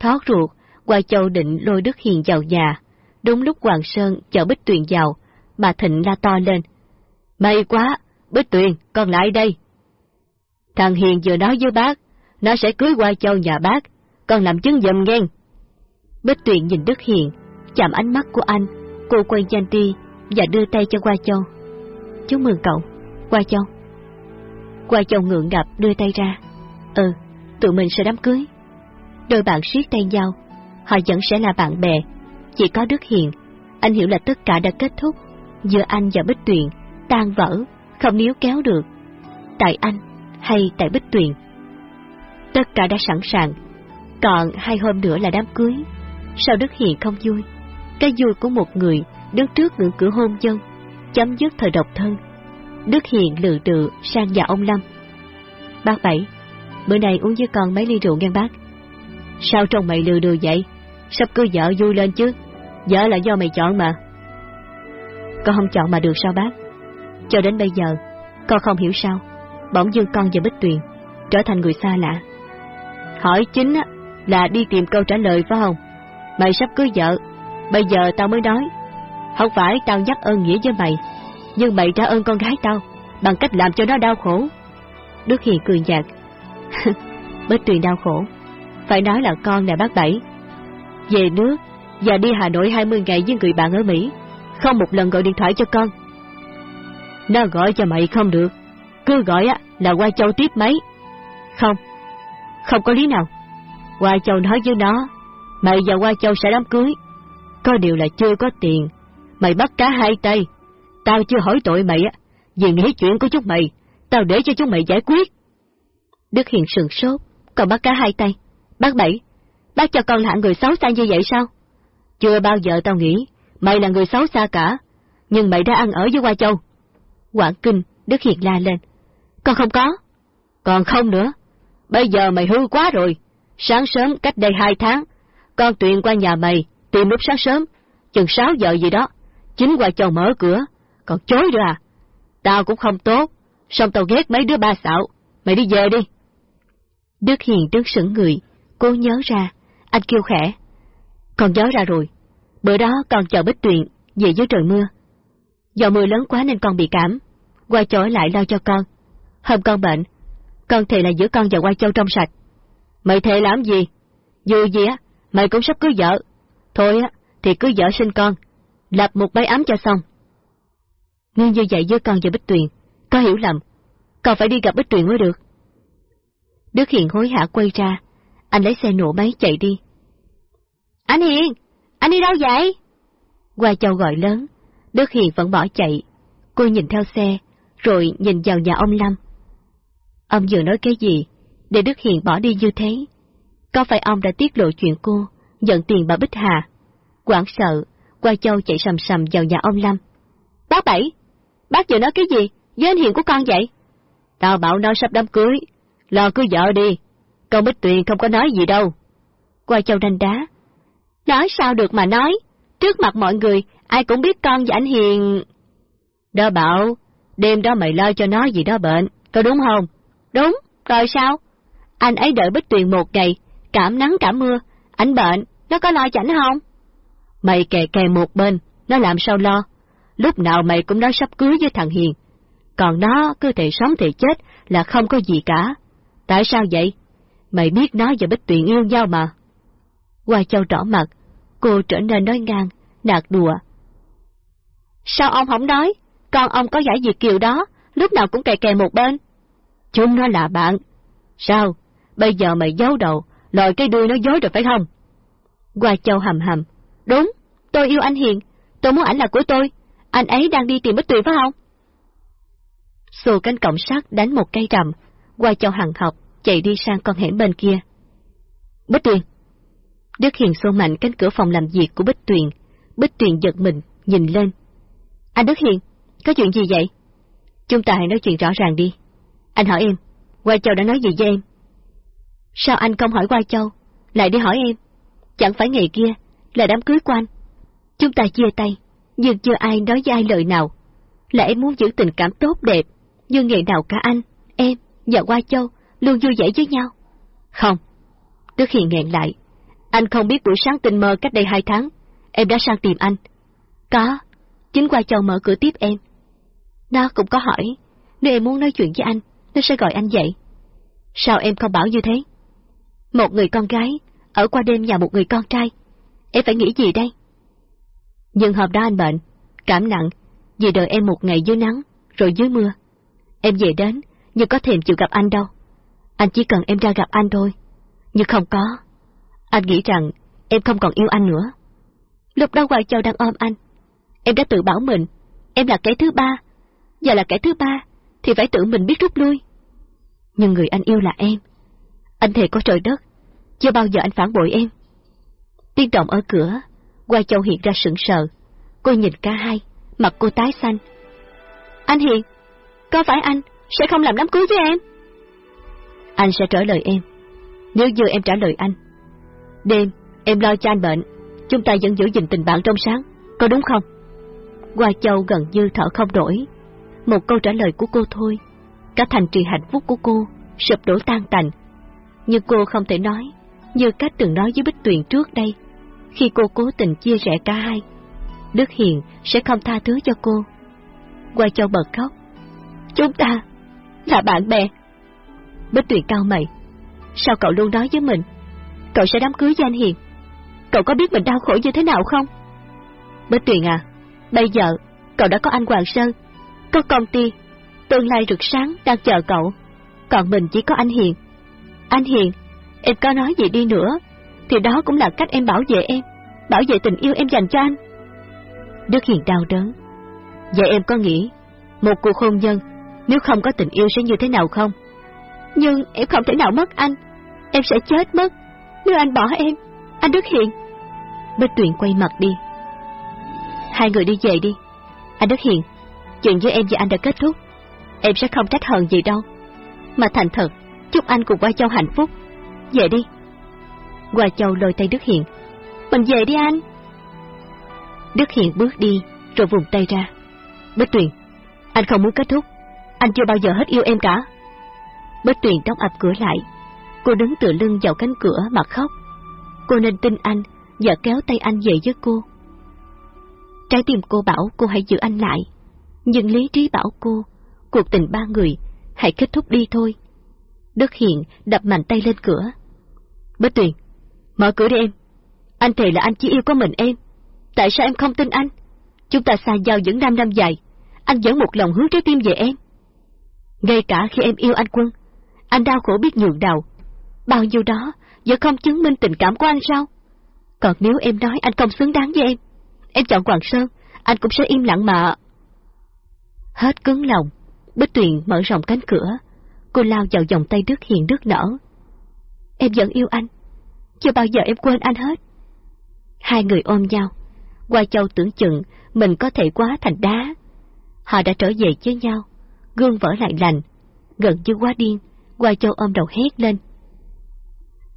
Thoát ruột, qua châu định lôi Đức Hiền vào nhà. Đúng lúc Hoàng Sơn chở Bích Tuyền vào, bà Thịnh la to lên. May quá, Bích Tuyền, con lại đây. Thằng Hiền vừa nói với bác, nó sẽ cưới qua châu nhà bác, con làm chứng dầm ghen. Bích Tuyền nhìn Đức Hiền, chạm ánh mắt của anh, cô quay danh đi và đưa tay cho Qua Châu. Chúc mừng cậu, Qua Châu. Qua Châu ngượng ngập đưa tay ra. Ừ, tụi mình sẽ đám cưới. Đôi bạn siết tay nhau, họ vẫn sẽ là bạn bè. Chỉ có Đức Hiền, anh hiểu là tất cả đã kết thúc, giữa anh và Bích Tuyền, tan vỡ, không níu kéo được. Tại anh hay tại Bích Tuyền. Tất cả đã sẵn sàng, còn hai hôm nữa là đám cưới. Sao Đức Hiền không vui? Cái vui của một người đứng trước ngưỡng cửa hôn nhân, chấm dứt thời độc thân. Đức Hiền lự đự sang nhà ông Lâm. Bác Bảy, bữa nay uống với con mấy ly rượu nghe bác. Sao trông mày lừa đừa vậy? Sắp cưới vợ vui lên chứ. Vợ là do mày chọn mà. Con không chọn mà được sao bác? Cho đến bây giờ, con không hiểu sao. Bỗng dưng con và Bích Tuyền trở thành người xa lạ. Hỏi chính là đi tìm câu trả lời phải không? Mày sắp cưới vợ, bây giờ tao mới nói. Không phải tao nhắc ơn nghĩa với mày, nhưng mày trả ơn con gái tao bằng cách làm cho nó đau khổ. Đức Hiền cười nhạt. Bích Tuyền đau khổ. Phải nói là con nè bác Bảy. Về nước và đi Hà Nội 20 ngày với người bạn ở Mỹ. Không một lần gọi điện thoại cho con. Nó gọi cho mày không được. Cứ gọi á là qua châu tiếp máy Không, không có lý nào. Qua châu nói với nó, mày và qua châu sẽ đám cưới. Có điều là chưa có tiền. Mày bắt cá hai tay. Tao chưa hỏi tội mày á, vì nghĩ chuyện của chúng mày, tao để cho chúng mày giải quyết. Đức Hiền sừng sốt, còn bắt cá hai tay. Bác Bảy, bác cho con là người xấu xa như vậy sao? Chưa bao giờ tao nghĩ mày là người xấu xa cả, nhưng mày đã ăn ở với Hoa Châu. Quảng Kinh, Đức Hiền la lên. Con không có. Còn không nữa. Bây giờ mày hư quá rồi. Sáng sớm cách đây hai tháng, con tuyền qua nhà mày, tìm lúc sáng sớm, chừng sáu giờ gì đó. Chính Hoa Châu mở cửa, còn chối ra. À? Tao cũng không tốt, xong tao ghét mấy đứa ba xạo. Mày đi về đi. Đức Hiền đứng sững người, cô nhớ ra, anh kêu khẽ. Con nhớ ra rồi, bữa đó con chờ Bích Tuyền về dưới trời mưa. Do mưa lớn quá nên con bị cảm, qua chỗ lại lo cho con. Hôm con bệnh, con thề là giữ con và qua châu trong sạch. Mày thề làm gì? Dù gì á, mày cũng sắp cưới vợ. Thôi á, thì cưới vợ sinh con, lập một bái ấm cho xong. Nên như vậy với con và Bích Tuyền, có hiểu lầm, con phải đi gặp Bích Tuyền mới được. Đức Hiền hối hả quay ra, anh lấy xe nổ máy chạy đi. Anh Hiền, anh đi đâu vậy? Qua châu gọi lớn, Đức Hiền vẫn bỏ chạy. Cô nhìn theo xe, rồi nhìn vào nhà ông Lâm. Ông vừa nói cái gì, để Đức Hiền bỏ đi như thế? Có phải ông đã tiết lộ chuyện cô, nhận tiền bà Bích Hà? Quảng sợ, qua châu chạy sầm sầm vào nhà ông Lâm. Bác Bảy, bác vừa nói cái gì với anh Hiền của con vậy? Tao bảo nó sắp đám cưới, lo cưới vợ đi, con Bích Tuyền không có nói gì đâu. Qua châu đanh đá. Nói sao được mà nói, trước mặt mọi người, ai cũng biết con và anh Hiền... Đó bảo, đêm đó mày lo cho nó gì đó bệnh, có đúng không? Đúng, rồi sao? Anh ấy đợi Bích Tuyền một ngày, cảm nắng cảm mưa, ảnh bệnh, nó có lo chảnh không? Mày kè kè một bên, nó làm sao lo? Lúc nào mày cũng nói sắp cưới với thằng Hiền. Còn nó cứ thể sống thì chết là không có gì cả. Tại sao vậy? Mày biết nó và Bích Tuyền yêu nhau mà. Hoa Châu đỏ mặt, cô trở nên nói ngang, nạt đùa. Sao ông không nói? Con ông có giải Việt Kiều đó, lúc nào cũng kè kè một bên. Chúng nó là bạn. Sao? Bây giờ mày giấu đầu, lòi cái đuôi nó dối rồi phải không? Hoa Châu hầm hầm. Đúng, tôi yêu anh Hiền, tôi muốn ảnh là của tôi. Anh ấy đang đi tìm Bích Tuyền phải không? Xô cánh cổng sắt đánh một cây rầm, Hoa Châu hằng học, chạy đi sang con hẻm bên kia. Bích Tuyền! Đức Hiền xô mạnh cánh cửa phòng làm việc của Bích Tuyền. Bích Tuyền giật mình, nhìn lên. Anh Đức Hiền, có chuyện gì vậy? Chúng ta hãy nói chuyện rõ ràng đi. Anh hỏi em, Qua Châu đã nói gì với em? Sao anh không hỏi Qua Châu, lại đi hỏi em? Chẳng phải ngày kia, là đám cưới của anh. Chúng ta chia tay, nhưng chưa ai nói với ai lời nào. Là em muốn giữ tình cảm tốt đẹp, nhưng ngày nào cả anh, em và Qua Châu luôn vui vẻ với nhau. Không. Đức Hiền nghẹn lại. Anh không biết buổi sáng tình mơ cách đây hai tháng, em đã sang tìm anh. Có, chính Qua chồng mở cửa tiếp em. Nó cũng có hỏi, nếu em muốn nói chuyện với anh, nó sẽ gọi anh dậy. Sao em không bảo như thế? Một người con gái, ở qua đêm nhà một người con trai, em phải nghĩ gì đây? Nhưng hôm đó anh bệnh, cảm nặng, vì đợi em một ngày dưới nắng, rồi dưới mưa. Em về đến, nhưng có thèm chịu gặp anh đâu. Anh chỉ cần em ra gặp anh thôi. Nhưng không có. Anh nghĩ rằng em không còn yêu anh nữa. Lục đau Hoài Châu đang ôm anh. Em đã tự bảo mình, em là kẻ thứ ba. Giờ là kẻ thứ ba, thì phải tự mình biết rút lui. Nhưng người anh yêu là em. Anh thề có trời đất, chưa bao giờ anh phản bội em. Tiếng động ở cửa, Hoài Châu hiện ra sững sờ. Cô nhìn cả hai, mặt cô tái xanh. Anh Hiền, có phải anh sẽ không làm đám cưới với em? Anh sẽ trả lời em, nếu như em trả lời anh. Đêm, em lo cho anh bệnh, chúng ta vẫn giữ gìn tình bạn trong sáng, có đúng không? Hoa Châu gần như thở không nổi. Một câu trả lời của cô thôi, cả thành trì hạnh phúc của cô sụp đổ tan tành. Nhưng cô không thể nói, như cách từng nói với Bích Tuyền trước đây, khi cô cố tình chia rẽ cả hai. Đức Hiền sẽ không tha thứ cho cô. Hoa Châu bật khóc. Chúng ta là bạn bè. Bích Tuyền cao mày. Sao cậu luôn nói với mình? Cậu sẽ đám cưới với anh Hiền. Cậu có biết mình đau khổ như thế nào không? Bích Tuyền à, bây giờ cậu đã có anh Hoàng Sơn, có công ty, tương lai rực sáng đang chờ cậu. Còn mình chỉ có anh Hiền. Anh Hiền, em có nói gì đi nữa, thì đó cũng là cách em bảo vệ em, bảo vệ tình yêu em dành cho anh. Đức Hiền đau đớn. Vậy em có nghĩ, một cuộc hôn nhân, nếu không có tình yêu sẽ như thế nào không? Nhưng em không thể nào mất anh, em sẽ chết mất, nếu anh bỏ em, anh Đức Hiền. Bích Tuyền quay mặt đi. Hai người đi về đi. Anh Đức Hiền, chuyện với em và anh đã kết thúc. Em sẽ không trách hờn gì đâu. Mà thành thật, chúc anh cùng qua Châu hạnh phúc. Về đi. Qua Châu lôi tay Đức Hiền. Mình về đi anh. Đức Hiền bước đi, rồi vùng tay ra. Bích Tuyền, anh không muốn kết thúc. Anh chưa bao giờ hết yêu em cả. Bích Tuyền đóng ập cửa lại. Cô đứng tựa lưng vào cánh cửa mà khóc. Cô nên tin anh và kéo tay anh về với cô. Trái tim cô bảo cô hãy giữ anh lại. Nhưng lý trí bảo cô, cuộc tình ba người, hãy kết thúc đi thôi. Đức Hiền đập mạnh tay lên cửa. Bích Tuyền, mở cửa đi em. Anh thề là anh chỉ yêu có mình em. Tại sao em không tin anh? Chúng ta xa giao những năm năm dài, anh vẫn một lòng hướng trái tim về em. Ngay cả khi em yêu anh Quân, anh đau khổ biết nhường đầu. Bao nhiêu đó, giờ không chứng minh tình cảm của anh sao? Còn nếu em nói anh không xứng đáng với em, em chọn Hoàng Sơn, anh cũng sẽ im lặng mà. Hết cứng lòng, Bích Tuyền mở rộng cánh cửa, cô lao vào vòng tay Đức Hiền Đức nở. Em vẫn yêu anh, chưa bao giờ em quên anh hết. Hai người ôm nhau, Hoa Châu tưởng chừng mình có thể quá thành đá. Họ đã trở về với nhau, gương vỡ lại lành, gần như quá điên, Hoa Châu ôm đầu hét lên.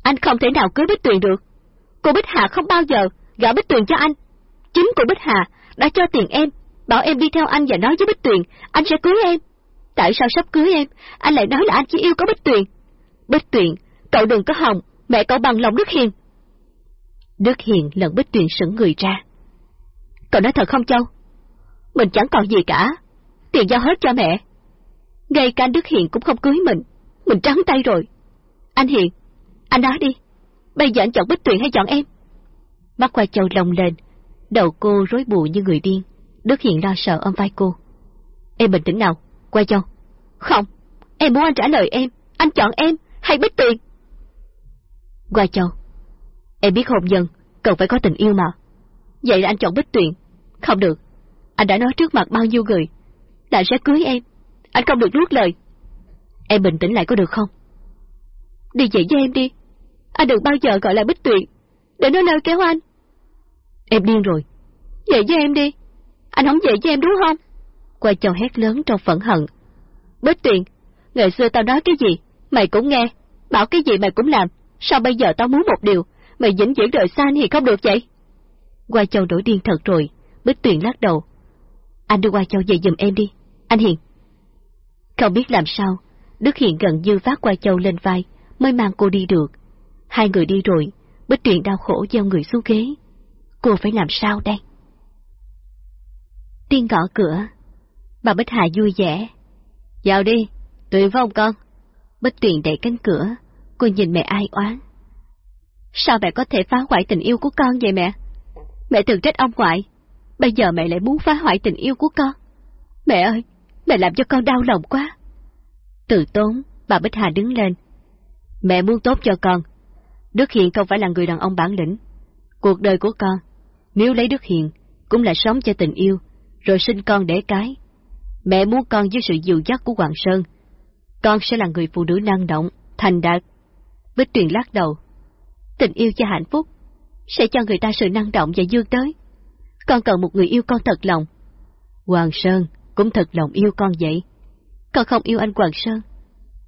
Anh không thể nào cưới Bích Tuyền được. Cô Bích Hà không bao giờ gả Bích Tuyền cho anh. Chính cô Bích Hà đã cho tiền em, bảo em đi theo anh và nói với Bích Tuyền, anh sẽ cưới em. Tại sao sắp cưới em, anh lại nói là anh chỉ yêu có Bích Tuyền? Bích Tuyền, cậu đừng có hòng, mẹ cậu bằng lòng Đức Hiền. Đức Hiền lần Bích Tuyền sững người ra. Cậu nói thật không Châu? Mình chẳng còn gì cả, tiền giao hết cho mẹ. Ngay cả Đức Hiền cũng không cưới mình, mình trắng tay rồi. Anh Hiền, anh nói đi, bây giờ anh chọn Bích Tuyền hay chọn em? Mắt qua Châu lồng lên, đầu cô rối bù như người điên. Đức Hiền lo sợ ôm vai cô. Em bình tĩnh nào, qua Châu. Không, em muốn anh trả lời em, anh chọn em hay Bích Tuyền? Qua Châu, em biết hôn nhân, cần phải có tình yêu mà. Vậy là anh chọn Bích Tuyền. Không được, anh đã nói trước mặt bao nhiêu người, là sẽ cưới em. Anh không được nuốt lời. Em bình tĩnh lại có được không? đi về với em đi. Anh đừng bao giờ gọi lại Bích Tuyệt, để nó lôi kéo anh. Em điên rồi. Về với em đi. Anh không về với em đúng không? Quay chồng hét lớn trong phẫn hận. Bích Tuyệt, ngày xưa tao nói cái gì, mày cũng nghe. Bảo cái gì mày cũng làm. Sao bây giờ tao muốn một điều, mày vĩnh viễn rời xa anh thì không được vậy? Quay Châu đổi điên thật rồi, Bích Tuyền lắc đầu. Anh đưa Quay Châu về giùm em đi, anh Hiền. Không biết làm sao, Đức Hiền gần như vác Quay Châu lên vai, mới mang cô đi được. Hai người đi rồi, Bích Truyện đau khổ gieo người xuống ghế. Cô phải làm sao đây? Tiên gõ cửa. Bà Bích Hà vui vẻ. Vào đi, tùy với con. Bích Tuyền đẩy cánh cửa, cô nhìn mẹ ai oán. Sao mẹ có thể phá hoại tình yêu của con vậy mẹ? Mẹ từng trách ông ngoại, bây giờ mẹ lại muốn phá hoại tình yêu của con. Mẹ ơi, mẹ làm cho con đau lòng quá. Từ tốn, bà Bích Hà đứng lên. Mẹ muốn tốt cho con. Đức Hiền không phải là người đàn ông bản lĩnh. Cuộc đời của con, nếu lấy Đức Hiền, cũng là sống cho tình yêu, rồi sinh con để cái. Mẹ muốn con dưới sự dịu dắt của Hoàng Sơn. Con sẽ là người phụ nữ năng động, thành đạt. Bích Tuyền lắc đầu. Tình yêu cho hạnh phúc, sẽ cho người ta sự năng động và dương tới. Con cần một người yêu con thật lòng. Hoàng Sơn cũng thật lòng yêu con vậy. Con không yêu anh Hoàng Sơn.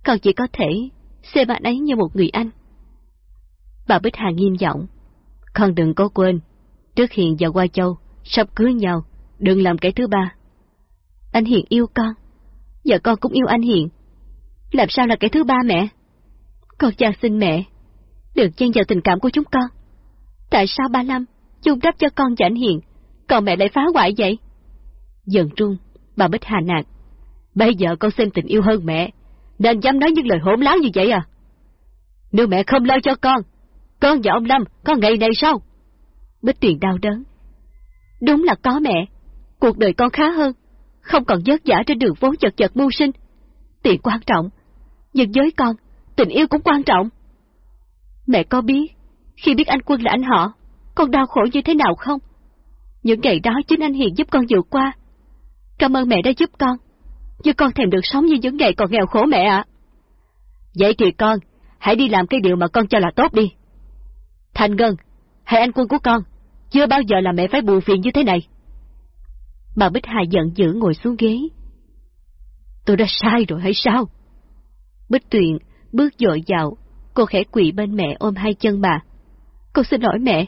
Con chỉ có thể xem bạn ấy như một người anh. Bà Bích Hà nghiêm giọng. Con đừng có quên, trước Hiền và Hoa Châu sắp cưới nhau, đừng làm cái thứ ba. Anh Hiền yêu con, giờ con cũng yêu anh Hiền. Làm sao là cái thứ ba mẹ? Con chàng xin mẹ, đừng chen vào tình cảm của chúng con. Tại sao ba Lâm chung đắp cho con và anh Hiền, còn mẹ lại phá hoại vậy? Dần trung, bà Bích Hà nạt. Bây giờ con xem tình yêu hơn mẹ, nên dám nói những lời hỗn láo như vậy à? Nếu mẹ không lo cho con, con và ông Lâm có ngày này sao? Bích Tuyền đau đớn. Đúng là có mẹ, cuộc đời con khá hơn, không còn vất vả trên đường phố chật chật mưu sinh. Tiền quan trọng, nhưng với con, tình yêu cũng quan trọng. Mẹ có biết, khi biết anh Quân là anh họ, con đau khổ như thế nào không? Những ngày đó chính anh Hiền giúp con vượt qua. Cảm ơn mẹ đã giúp con, nhưng con thèm được sống như những ngày còn nghèo khổ mẹ ạ. Vậy thì con, hãy đi làm cái điều mà con cho là tốt đi. Thành Ngân, hay anh Quân của con, chưa bao giờ là mẹ phải buồn phiền như thế này. Bà Bích Hà giận dữ ngồi xuống ghế. Tôi đã sai rồi hay sao? Bích Tuyền bước dội vào, cô khẽ quỳ bên mẹ ôm hai chân bà. Con xin lỗi mẹ,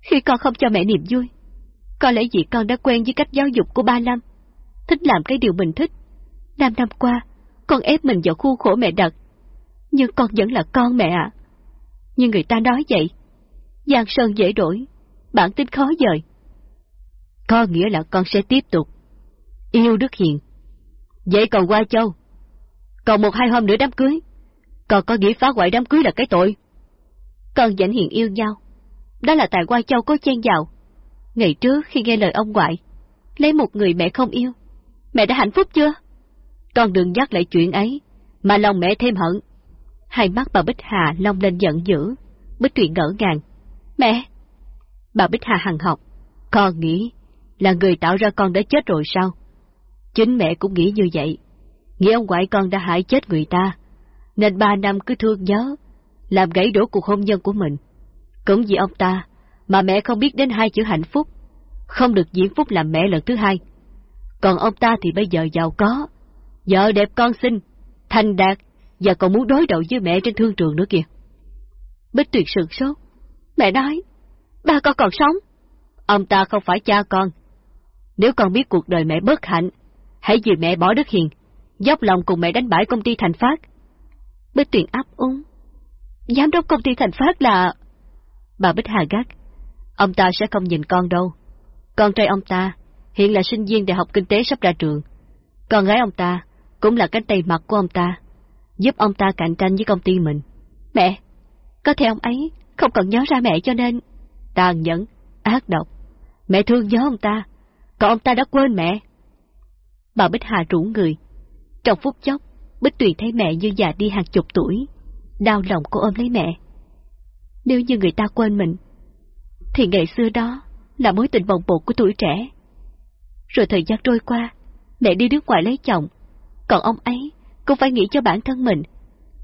khi con không cho mẹ niềm vui. Có lẽ vì con đã quen với cách giáo dục của ba Lâm, thích làm cái điều mình thích. Năm năm qua, con ép mình vào khu khổ mẹ đặt, nhưng con vẫn là con mẹ ạ. Nhưng người ta nói vậy, Giang Sơn dễ đổi, bản tính khó dời. Có nghĩa là con sẽ tiếp tục yêu Đức Hiền. Vậy còn qua châu, còn một hai hôm nữa đám cưới, còn có nghĩa phá hoại đám cưới là cái tội. Con dẫn Hiền yêu nhau, đó là tại qua châu có chen vào. Ngày trước khi nghe lời ông ngoại, lấy một người mẹ không yêu, mẹ đã hạnh phúc chưa? Con đừng nhắc lại chuyện ấy, mà lòng mẹ thêm hận. Hai mắt bà Bích Hà long lên giận dữ, Bích Truyện ngỡ ngàng. Mẹ! Bà Bích Hà hằng học, con nghĩ là người tạo ra con đã chết rồi sao? Chính mẹ cũng nghĩ như vậy. Nghĩ ông ngoại con đã hại chết người ta, nên ba năm cứ thương nhớ, làm gãy đổ cuộc hôn nhân của mình. Cũng vì ông ta, mà mẹ không biết đến hai chữ hạnh phúc, không được diễn phúc làm mẹ lần thứ hai. Còn ông ta thì bây giờ giàu có, vợ đẹp con xinh, thành đạt, và còn muốn đối đầu với mẹ trên thương trường nữa kìa. Bích tuyệt sừng sốt. Mẹ nói, ba con còn sống. Ông ta không phải cha con. Nếu con biết cuộc đời mẹ bất hạnh, hãy vì mẹ bỏ đất hiền, dốc lòng cùng mẹ đánh bại công ty Thành Phát. Bích Tuyền áp úng. Giám đốc công ty Thành Phát là... Bà Bích Hà gắt. Ông ta sẽ không nhìn con đâu. Con trai ông ta hiện là sinh viên đại học kinh tế sắp ra trường. Con gái ông ta cũng là cánh tay mặt của ông ta, giúp ông ta cạnh tranh với công ty mình. Mẹ, có thể ông ấy không còn nhớ ra mẹ cho nên... Tàn nhẫn, ác độc. Mẹ thương nhớ ông ta, còn ông ta đã quên mẹ. Bà Bích Hà rủ người. Trong phút chốc, Bích Tuyền thấy mẹ như già đi hàng chục tuổi. Đau lòng cô ôm lấy mẹ. Nếu như người ta quên mình, thì ngày xưa đó là mối tình bồng bột của tuổi trẻ. Rồi thời gian trôi qua, mẹ đi nước ngoài lấy chồng, còn ông ấy cũng phải nghĩ cho bản thân mình,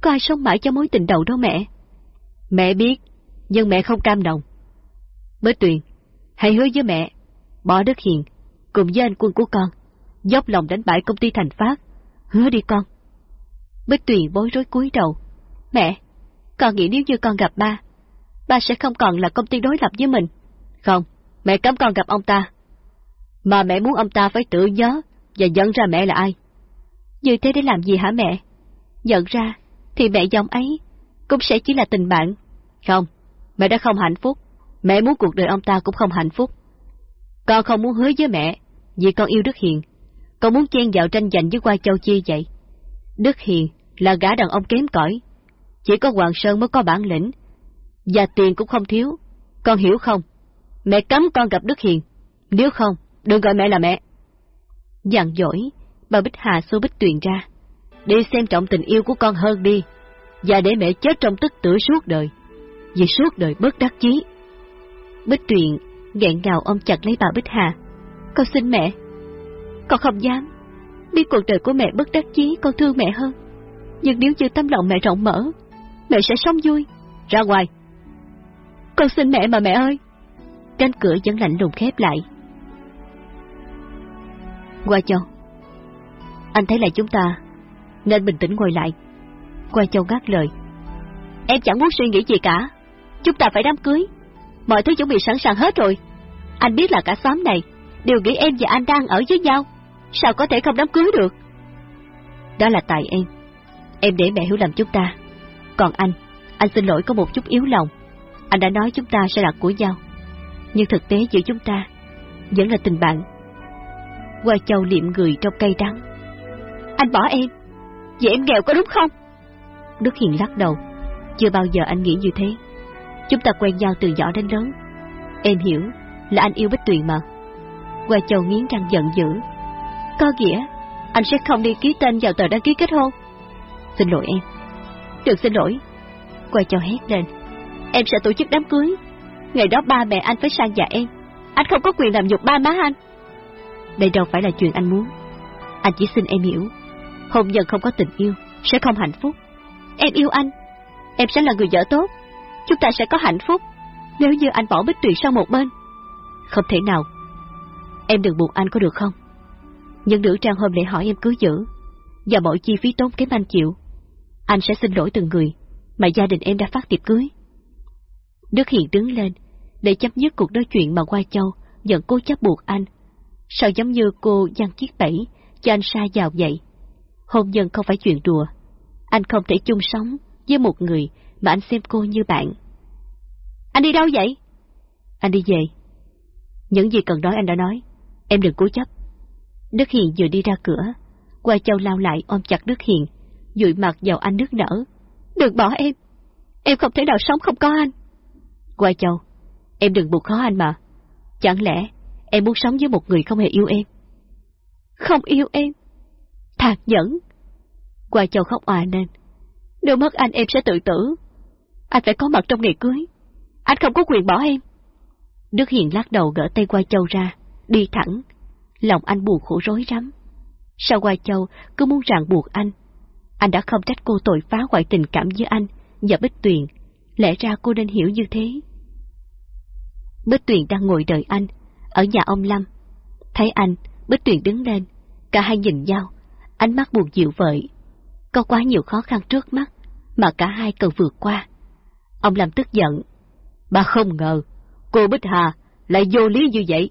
Có ai sống mãi cho mối tình đầu đâu mẹ. Mẹ biết, nhưng mẹ không cam đồng. Bích Tuyền, hãy hứa với mẹ, bỏ Đức Hiền, cùng với anh quân của con, dốc lòng đánh bại công ty thành phát. Hứa đi con. Bích Tuyền bối rối cúi đầu. Mẹ, con nghĩ nếu như con gặp ba, ba sẽ không còn là công ty đối lập với mình. Không, mẹ cấm con gặp ông ta. Mà mẹ muốn ông ta phải tự nhớ và nhận ra mẹ là ai. Như thế để làm gì hả mẹ? Nhận ra thì mẹ dòng ấy cũng sẽ chỉ là tình bạn. Không, mẹ đã không hạnh phúc. Mẹ muốn cuộc đời ông ta cũng không hạnh phúc. Con không muốn hứa với mẹ vì con yêu Đức Hiền. Con muốn chen vào tranh giành với Qua Châu Chi vậy. Đức Hiền là gã đàn ông kém cỏi. Chỉ có Hoàng Sơn mới có bản lĩnh. Và tiền cũng không thiếu. Con hiểu không? Mẹ cấm con gặp Đức Hiền. Nếu không, đừng gọi mẹ là mẹ. Dặn dỗi, bà Bích Hà xô Bích Tuyền ra. Đi xem trọng tình yêu của con hơn đi. Và để mẹ chết trong tức tử suốt đời. Vì suốt đời bất đắc chí. Bích truyền nghẹn ngào ôm chặt lấy bà Bích Hà. Con xin mẹ. Con không dám. Biết cuộc đời của mẹ bất đắc chí, con thương mẹ hơn. Nhưng nếu như tâm lòng mẹ rộng mở, mẹ sẽ sống vui. Ra ngoài. Con xin mẹ mà mẹ ơi. Cánh cửa vẫn lạnh lùng khép lại. Qua Châu. Anh thấy là chúng ta nên bình tĩnh ngồi lại. Qua Châu gác lời. Em chẳng muốn suy nghĩ gì cả. Chúng ta phải đám cưới. Mọi thứ chuẩn bị sẵn sàng hết rồi. Anh biết là cả xóm này đều nghĩ em và anh đang ở với nhau. Sao có thể không đám cưới được? Đó là tại em. Em để mẹ hiểu lầm chúng ta. Còn anh, anh xin lỗi có một chút yếu lòng. Anh đã nói chúng ta sẽ là của nhau. Nhưng thực tế giữa chúng ta vẫn là tình bạn. Qua Châu liệm người trong cây đắng. Anh bỏ em. vậy em nghèo có đúng không? Đức Hiền lắc đầu. Chưa bao giờ anh nghĩ như thế. Chúng ta quen nhau từ nhỏ đến lớn. Em hiểu là anh yêu Bích Tuyền mà. Qua Châu nghiến răng giận dữ. Có nghĩa, anh sẽ không đi ký tên vào tờ đăng ký kết hôn. Xin lỗi em. Đừng xin lỗi. Qua Châu hét lên. Em sẽ tổ chức đám cưới. Ngày đó ba mẹ anh phải sang nhà em. Anh không có quyền làm nhục ba má anh. Đây đâu phải là chuyện anh muốn. Anh chỉ xin em hiểu. Hôn nhân không có tình yêu, sẽ không hạnh phúc. Em yêu anh. Em sẽ là người vợ tốt. Chúng ta sẽ có hạnh phúc. Nếu như anh bỏ Bích Tuyền sang một bên. Không thể nào. Em đừng buộc anh có được không? Những nữ trang hôm lễ hỏi em cứ giữ. Và mọi chi phí tốn kém anh chịu. Anh sẽ xin lỗi từng người mà gia đình em đã phát tiệc cưới. Đức Hiền đứng lên, để chấp dứt cuộc nói chuyện mà Qua Châu giận cố chấp buộc anh. Sao giống như cô giăng chiếc bẫy cho anh sai vào vậy? Hôn nhân không phải chuyện đùa. Anh không thể chung sống với một người mà anh xem cô như bạn. Anh đi đâu vậy? Anh đi về. Những gì cần nói anh đã nói. Em đừng cố chấp. Đức Hiền vừa đi ra cửa. Qua Châu lao lại ôm chặt Đức Hiền, dụi mặt vào anh nước nở. Đừng bỏ em. Em không thể nào sống không có anh. Qua Châu, em đừng buộc khó anh mà. Chẳng lẽ em muốn sống với một người không hề yêu em? Không yêu em. Thạc nhẫn. Qua Châu khóc òa lên. Nếu mất anh em sẽ tự tử. Anh phải có mặt trong ngày cưới. Anh không có quyền bỏ em. Đức Hiền lắc đầu gỡ tay qua Châu ra, đi thẳng. Lòng anh buồn khổ rối rắm. Sao qua Châu cứ muốn ràng buộc anh? Anh đã không trách cô tội phá hoại tình cảm giữa anh và Bích Tuyền. Lẽ ra cô nên hiểu như thế. Bích Tuyền đang ngồi đợi anh, ở nhà ông Lâm. Thấy anh, Bích Tuyền đứng lên, cả hai nhìn nhau, ánh mắt buồn dịu vợi. Có quá nhiều khó khăn trước mắt, mà cả hai cần vượt qua. Ông Lâm tức giận. Bà không ngờ, cô Bích Hà lại vô lý như vậy.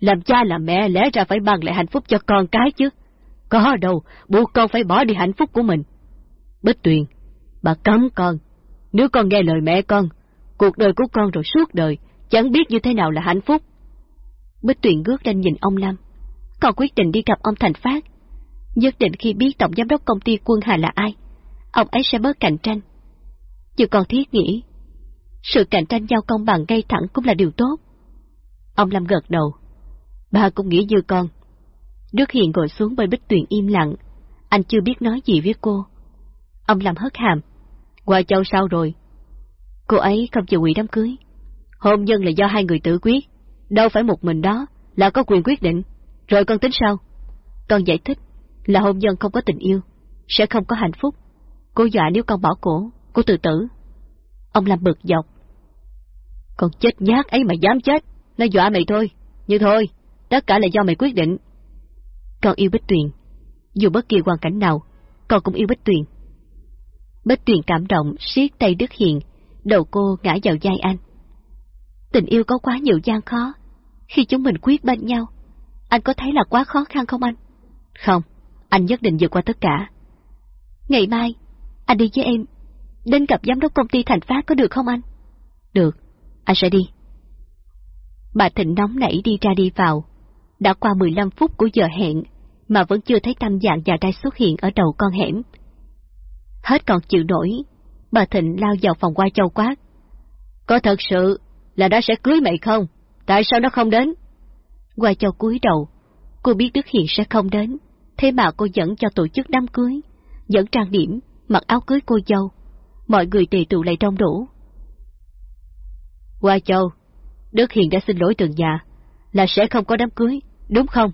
Làm cha làm mẹ lẽ ra phải mang lại hạnh phúc cho con cái chứ. Có đâu, buộc con phải bỏ đi hạnh phúc của mình. Bích Tuyền, bà cấm con. Nếu con nghe lời mẹ con, cuộc đời của con rồi suốt đời, chẳng biết như thế nào là hạnh phúc. Bích Tuyền ngước lên nhìn ông Lâm. Con quyết định đi gặp ông Thành Phát. Nhất định khi biết tổng giám đốc công ty Quân Hà là ai, ông ấy sẽ bớt cạnh tranh. Chứ còn thiết nghĩ, sự cạnh tranh giao công bằng ngay thẳng cũng là điều tốt. Ông Lâm gật đầu. Bà cũng nghĩ như con. Đức Hiền ngồi xuống bên Bích Tuyền im lặng. Anh chưa biết nói gì với cô. Ông Lâm hất hàm. Qua châu sao rồi? Cô ấy không chịu quỷ đám cưới. Hôn nhân là do hai người tự quyết. Đâu phải một mình đó là có quyền quyết định. Rồi con tính sao? Con giải thích là hôn nhân không có tình yêu, sẽ không có hạnh phúc. Cô dọa nếu con bỏ cổ, của tự tử. Ông làm bực dọc. Con chết nhát ấy mà dám chết, nó dọa mày thôi. như thôi, tất cả là do mày quyết định. Con yêu Bích Tuyền, dù bất kỳ hoàn cảnh nào, con cũng yêu Bích Tuyền. Bích Tuyền cảm động, siết tay Đức Hiền, đầu cô ngã vào vai anh. Tình yêu có quá nhiều gian khó, khi chúng mình quyết bên nhau, anh có thấy là quá khó khăn không anh? Không, anh nhất định vượt qua tất cả. Ngày mai, anh đi với em, đến gặp giám đốc công ty Thành Phát có được không anh? Được, anh sẽ đi. Bà Thịnh nóng nảy đi ra đi vào. Đã qua 15 phút của giờ hẹn, mà vẫn chưa thấy tâm dạng và trai xuất hiện ở đầu con hẻm. Hết còn chịu nổi, bà Thịnh lao vào phòng qua châu quát. Có thật sự là đã sẽ cưới mày không? Tại sao nó không đến? Qua châu cúi đầu, cô biết Đức Hiền sẽ không đến, thế mà cô dẫn cho tổ chức đám cưới, dẫn trang điểm, mặc áo cưới cô dâu. Mọi người tề tụ lại trong đủ. Qua châu, Đức Hiền đã xin lỗi từng nhà, là sẽ không có đám cưới, đúng không?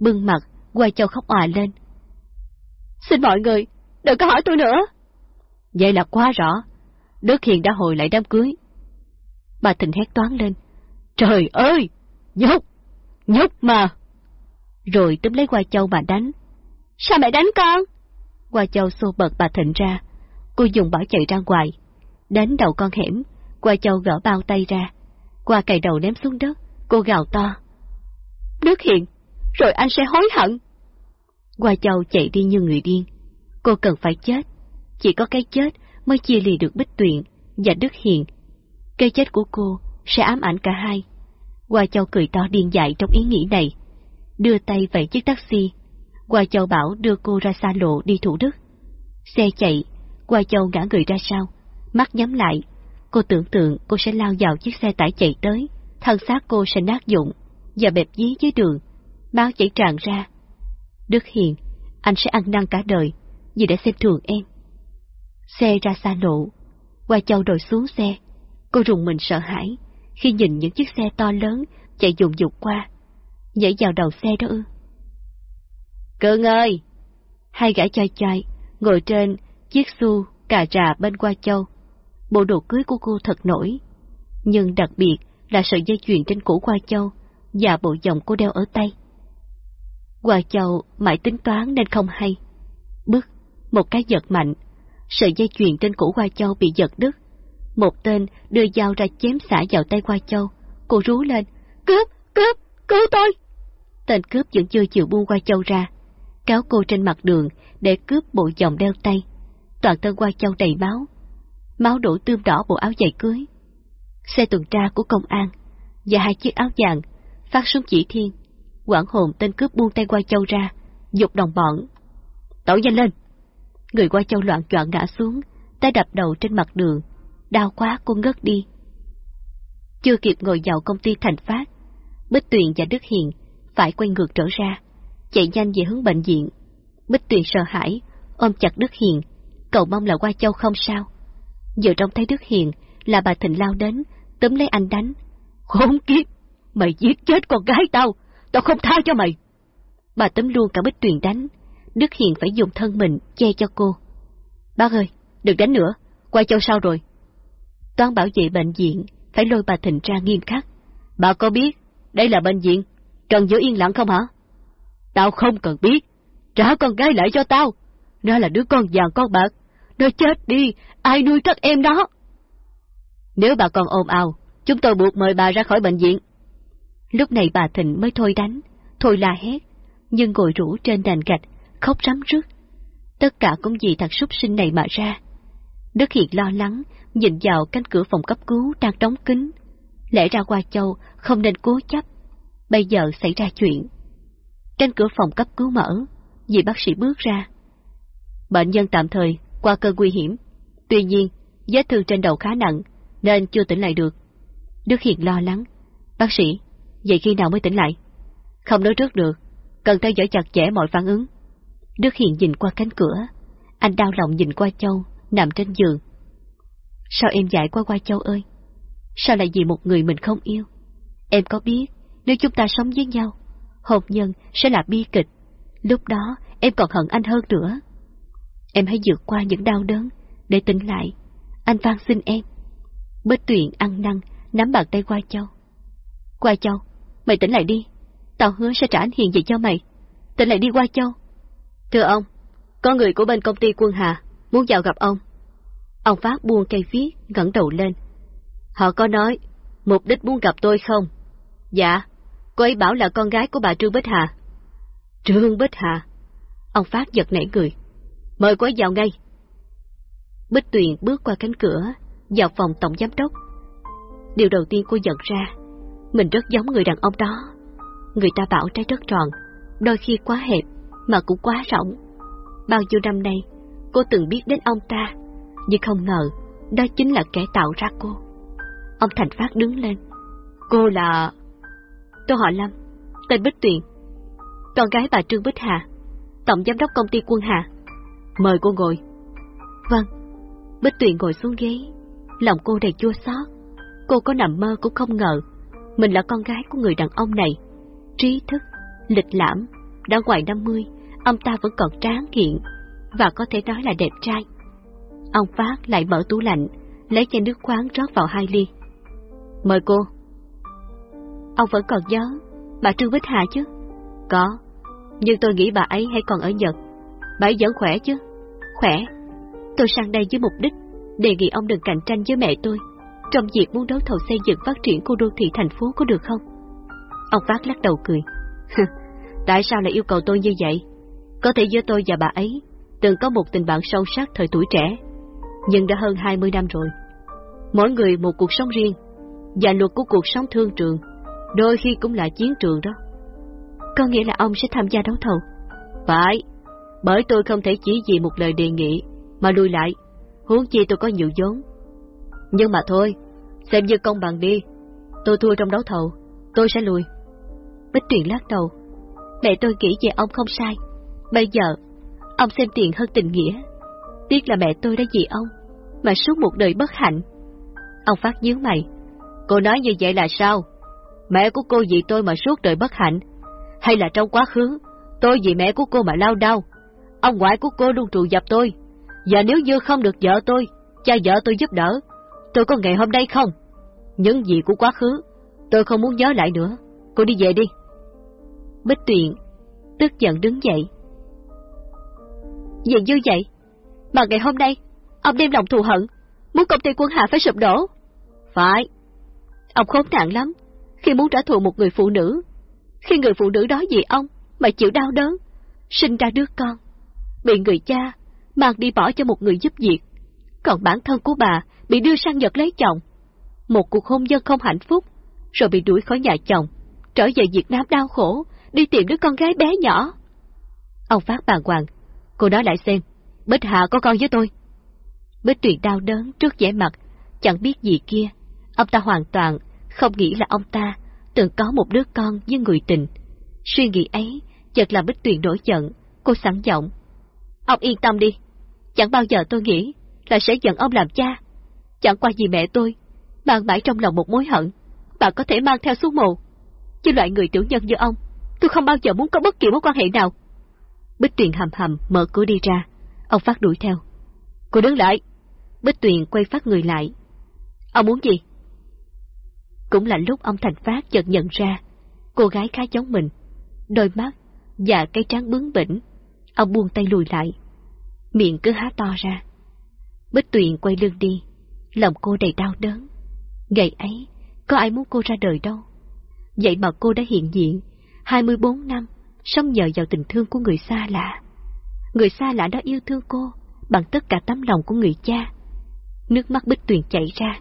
Bưng mặt, Qua châu khóc òa lên. Xin mọi người, đừng có hỏi tôi nữa. Vậy là quá rõ, Đức Hiền đã hồi lại đám cưới. Bà Thịnh hét toán lên. Trời ơi! Nhóc! Nhóc mà! Rồi túm lấy Qua Châu mà đánh. Sao mẹ đánh con? Qua Châu xô bật bà Thịnh ra. Cô dùng bỏ chạy ra ngoài. Đánh đầu con hẻm, Qua Châu gỡ bao tay ra. Qua cày đầu ném xuống đất, cô gào to. Đức Hiền, rồi anh sẽ hối hận. Qua Châu chạy đi như người điên. Cô cần phải chết. Chỉ có cái chết mới chia lì được Bích Tuyền và Đức Hiền. Cái chết của cô sẽ ám ảnh cả hai. Hoa Châu cười to điên dại trong ý nghĩ này. Đưa tay vẫy chiếc taxi. Hoa Châu bảo đưa cô ra xa lộ đi Thủ Đức. Xe chạy, Hoa Châu ngã người ra sau, mắt nhắm lại. Cô tưởng tượng cô sẽ lao vào chiếc xe tải chạy tới, thân xác cô sẽ nát dụng và bẹp dí dưới đường, máu chảy tràn ra. Đức Hiền, anh sẽ ăn năn cả đời, vì đã xem thường em. Xe ra xa lộ, Hoa Châu rồi xuống xe, cô rùng mình sợ hãi khi nhìn những chiếc xe to lớn chạy dùng dục qua, nhảy vào đầu xe đó ư. Cưng ơi! Hai gã chai chai ngồi trên chiếc xu cà trà bên qua châu. Bộ đồ cưới của cô thật nổi, nhưng đặc biệt là sợi dây chuyền trên cổ qua châu và bộ vòng cô đeo ở tay. Qua châu mãi tính toán nên không hay. Bước, một cái giật mạnh, sợi dây chuyền trên cổ qua châu bị giật đứt, một tên đưa dao ra chém xả vào tay Qua Châu. Cô rú lên. Cướp! Cướp! Cứu tôi! Tên cướp vẫn chưa chịu buông Qua Châu ra. Cáo cô trên mặt đường để cướp bộ vòng đeo tay. Toàn thân Qua Châu đầy máu. Máu đổ tươm đỏ bộ áo giày cưới. Xe tuần tra của công an và hai chiếc áo vàng phát súng chỉ thiên. Quảng hồn tên cướp buông tay Qua Châu ra, dục đồng bọn. Tổ nhanh lên! Người Qua Châu loạn choạng ngã xuống, tay đập đầu trên mặt đường, đau quá cô ngất đi. Chưa kịp ngồi vào công ty thành phát, Bích Tuyền và Đức Hiền phải quay ngược trở ra, chạy nhanh về hướng bệnh viện. Bích Tuyền sợ hãi, ôm chặt Đức Hiền, cầu mong là qua châu không sao. Vừa trông thấy Đức Hiền là bà Thịnh lao đến, túm lấy anh đánh. Khốn kiếp, mày giết chết con gái tao, tao không tha cho mày. Bà tấm luôn cả Bích Tuyền đánh, Đức Hiền phải dùng thân mình che cho cô. Bác ơi, đừng đánh nữa, qua châu sao rồi? Toán bảo vệ bệnh viện phải lôi bà Thịnh ra nghiêm khắc. Bà có biết đây là bệnh viện, cần giữ yên lặng không hả? Tao không cần biết, trả con gái lại cho tao. Nó là đứa con vàng con bạc, nó chết đi, ai nuôi các em đó? Nếu bà còn ồn ào, chúng tôi buộc mời bà ra khỏi bệnh viện. Lúc này bà Thịnh mới thôi đánh, thôi la hét, nhưng ngồi rũ trên nền gạch, khóc rắm rứt. Tất cả cũng vì thằng súc sinh này mà ra. Đức Hiền lo lắng, nhìn vào cánh cửa phòng cấp cứu đang đóng kín. Lẽ ra qua châu không nên cố chấp. Bây giờ xảy ra chuyện. Cánh cửa phòng cấp cứu mở, vì bác sĩ bước ra. Bệnh nhân tạm thời qua cơn nguy hiểm. Tuy nhiên, vết thương trên đầu khá nặng, nên chưa tỉnh lại được. Đức Hiền lo lắng. Bác sĩ, vậy khi nào mới tỉnh lại? Không nói trước được, cần theo dõi chặt chẽ mọi phản ứng. Đức Hiền nhìn qua cánh cửa, anh đau lòng nhìn qua Châu, nằm trên giường. Sao em dạy qua qua Châu ơi? Sao lại vì một người mình không yêu? Em có biết, nếu chúng ta sống với nhau, hôn nhân sẽ là bi kịch. Lúc đó, em còn hận anh hơn nữa. Em hãy vượt qua những đau đớn, để tỉnh lại. Anh van xin em. Bích tuyển ăn năn, nắm bàn tay qua châu. Qua châu, mày tỉnh lại đi. Tao hứa sẽ trả anh hiền về cho mày. Tỉnh lại đi qua châu. Thưa ông, có người của bên công ty Quân Hà muốn chào gặp ông. Ông Phát buông cây viết, ngẩng đầu lên. Họ có nói, mục đích muốn gặp tôi không? Dạ, cô ấy bảo là con gái của bà Trương Bích Hà. Trương Bích Hà? Ông Phát giật nảy người. Mời cô ấy vào ngay. Bích Tuyền bước qua cánh cửa, vào phòng tổng giám đốc. Điều đầu tiên cô nhận ra, mình rất giống người đàn ông đó. Người ta bảo trái đất tròn, đôi khi quá hẹp, mà cũng quá rộng. Bao nhiêu năm nay, cô từng biết đến ông ta, nhưng không ngờ, đó chính là kẻ tạo ra cô. Ông Thành Phát đứng lên. Cô là... Tôi họ Lâm, tên Bích Tuyền. Con gái bà Trương Bích Hà, tổng giám đốc công ty Quân Hà. Mời cô ngồi. Vâng. Bích Tuyền ngồi xuống ghế, lòng cô đầy chua xót. Cô có nằm mơ cũng không ngờ, mình là con gái của người đàn ông này. Trí thức, lịch lãm, đã ngoài 50, ông ta vẫn còn tráng kiện, và có thể nói là đẹp trai. Ông Phát lại mở tủ lạnh, lấy chai nước khoáng rót vào hai ly. Mời cô. Ông vẫn còn nhớ, bà Trương Bích Hà chứ? Có, nhưng tôi nghĩ bà ấy hay còn ở Nhật. Bà ấy vẫn khỏe chứ? Khỏe. Tôi sang đây với mục đích, đề nghị ông đừng cạnh tranh với mẹ tôi, trong việc muốn đấu thầu xây dựng phát triển khu đô thị thành phố có được không? Ông Phát lắc đầu cười. Tại sao lại yêu cầu tôi như vậy? Có thể giữa tôi và bà ấy từng có một tình bạn sâu sắc thời tuổi trẻ, nhưng đã hơn 20 năm rồi. Mỗi người một cuộc sống riêng, và luật của cuộc sống thương trường, đôi khi cũng là chiến trường đó. Có nghĩa là ông sẽ tham gia đấu thầu? Phải, bởi tôi không thể chỉ vì một lời đề nghị mà lùi lại, huống chi tôi có nhiều vốn. Nhưng mà thôi, xem như công bằng đi, tôi thua trong đấu thầu, tôi sẽ lùi. Bích Tuyền lắc đầu, mẹ tôi nghĩ về ông không sai, bây giờ ông xem tiền hơn tình nghĩa. Tiếc là mẹ tôi đã vì ông, mà suốt một đời bất hạnh. Ông phát nhíu mày, cô nói như vậy là sao? Mẹ của cô vì tôi mà suốt đời bất hạnh, hay là trong quá khứ, tôi vì mẹ của cô mà lao đau, ông ngoại của cô luôn trù dập tôi, và nếu như không được vợ tôi, cha vợ tôi giúp đỡ, tôi có ngày hôm nay không? Những gì của quá khứ, tôi không muốn nhớ lại nữa, cô đi về đi. Bích Tuyền tức giận đứng dậy. Vì như vậy, mà ngày hôm nay, ông đem lòng thù hận, muốn công ty quân hạ phải sụp đổ. Phải. Ông khốn nạn lắm, khi muốn trả thù một người phụ nữ, khi người phụ nữ đó vì ông mà chịu đau đớn, sinh ra đứa con, bị người cha mang đi bỏ cho một người giúp việc, còn bản thân của bà bị đưa sang Nhật lấy chồng. Một cuộc hôn nhân không hạnh phúc, rồi bị đuổi khỏi nhà chồng, trở về Việt Nam đau khổ, đi tìm đứa con gái bé nhỏ. Ông Phát bàng hoàng, cô nói lại xem, Bích Hạ có con với tôi. Bích Tuyền đau đớn trước vẻ mặt, chẳng biết gì kia. Ông ta hoàn toàn không nghĩ là ông ta từng có một đứa con với người tình. Suy nghĩ ấy chợt làm Bích Tuyền đổi giận, cô sẵn giọng. Ông yên tâm đi, chẳng bao giờ tôi nghĩ là sẽ giận ông làm cha. Chẳng qua gì mẹ tôi, mang mãi trong lòng một mối hận, bà có thể mang theo xuống mồ. Chứ loại người tiểu nhân như ông, tôi không bao giờ muốn có bất kỳ mối quan hệ nào. Bích Tuyền hầm hầm mở cửa đi ra, ông Phát đuổi theo. Cô đứng lại. Bích Tuyền quay phát người lại. Ông muốn gì? Cũng là lúc ông Thành Phát chợt nhận ra, cô gái khá giống mình, đôi mắt và cái trán bướng bỉnh. Ông buông tay lùi lại, miệng cứ há to ra. Bích Tuyền quay lưng đi, lòng cô đầy đau đớn. Ngày ấy, có ai muốn cô ra đời đâu. Vậy mà cô đã hiện diện, 24 năm, sống nhờ vào tình thương của người xa lạ. Người xa lạ đó yêu thương cô bằng tất cả tấm lòng của người cha. Nước mắt Bích Tuyền chảy ra.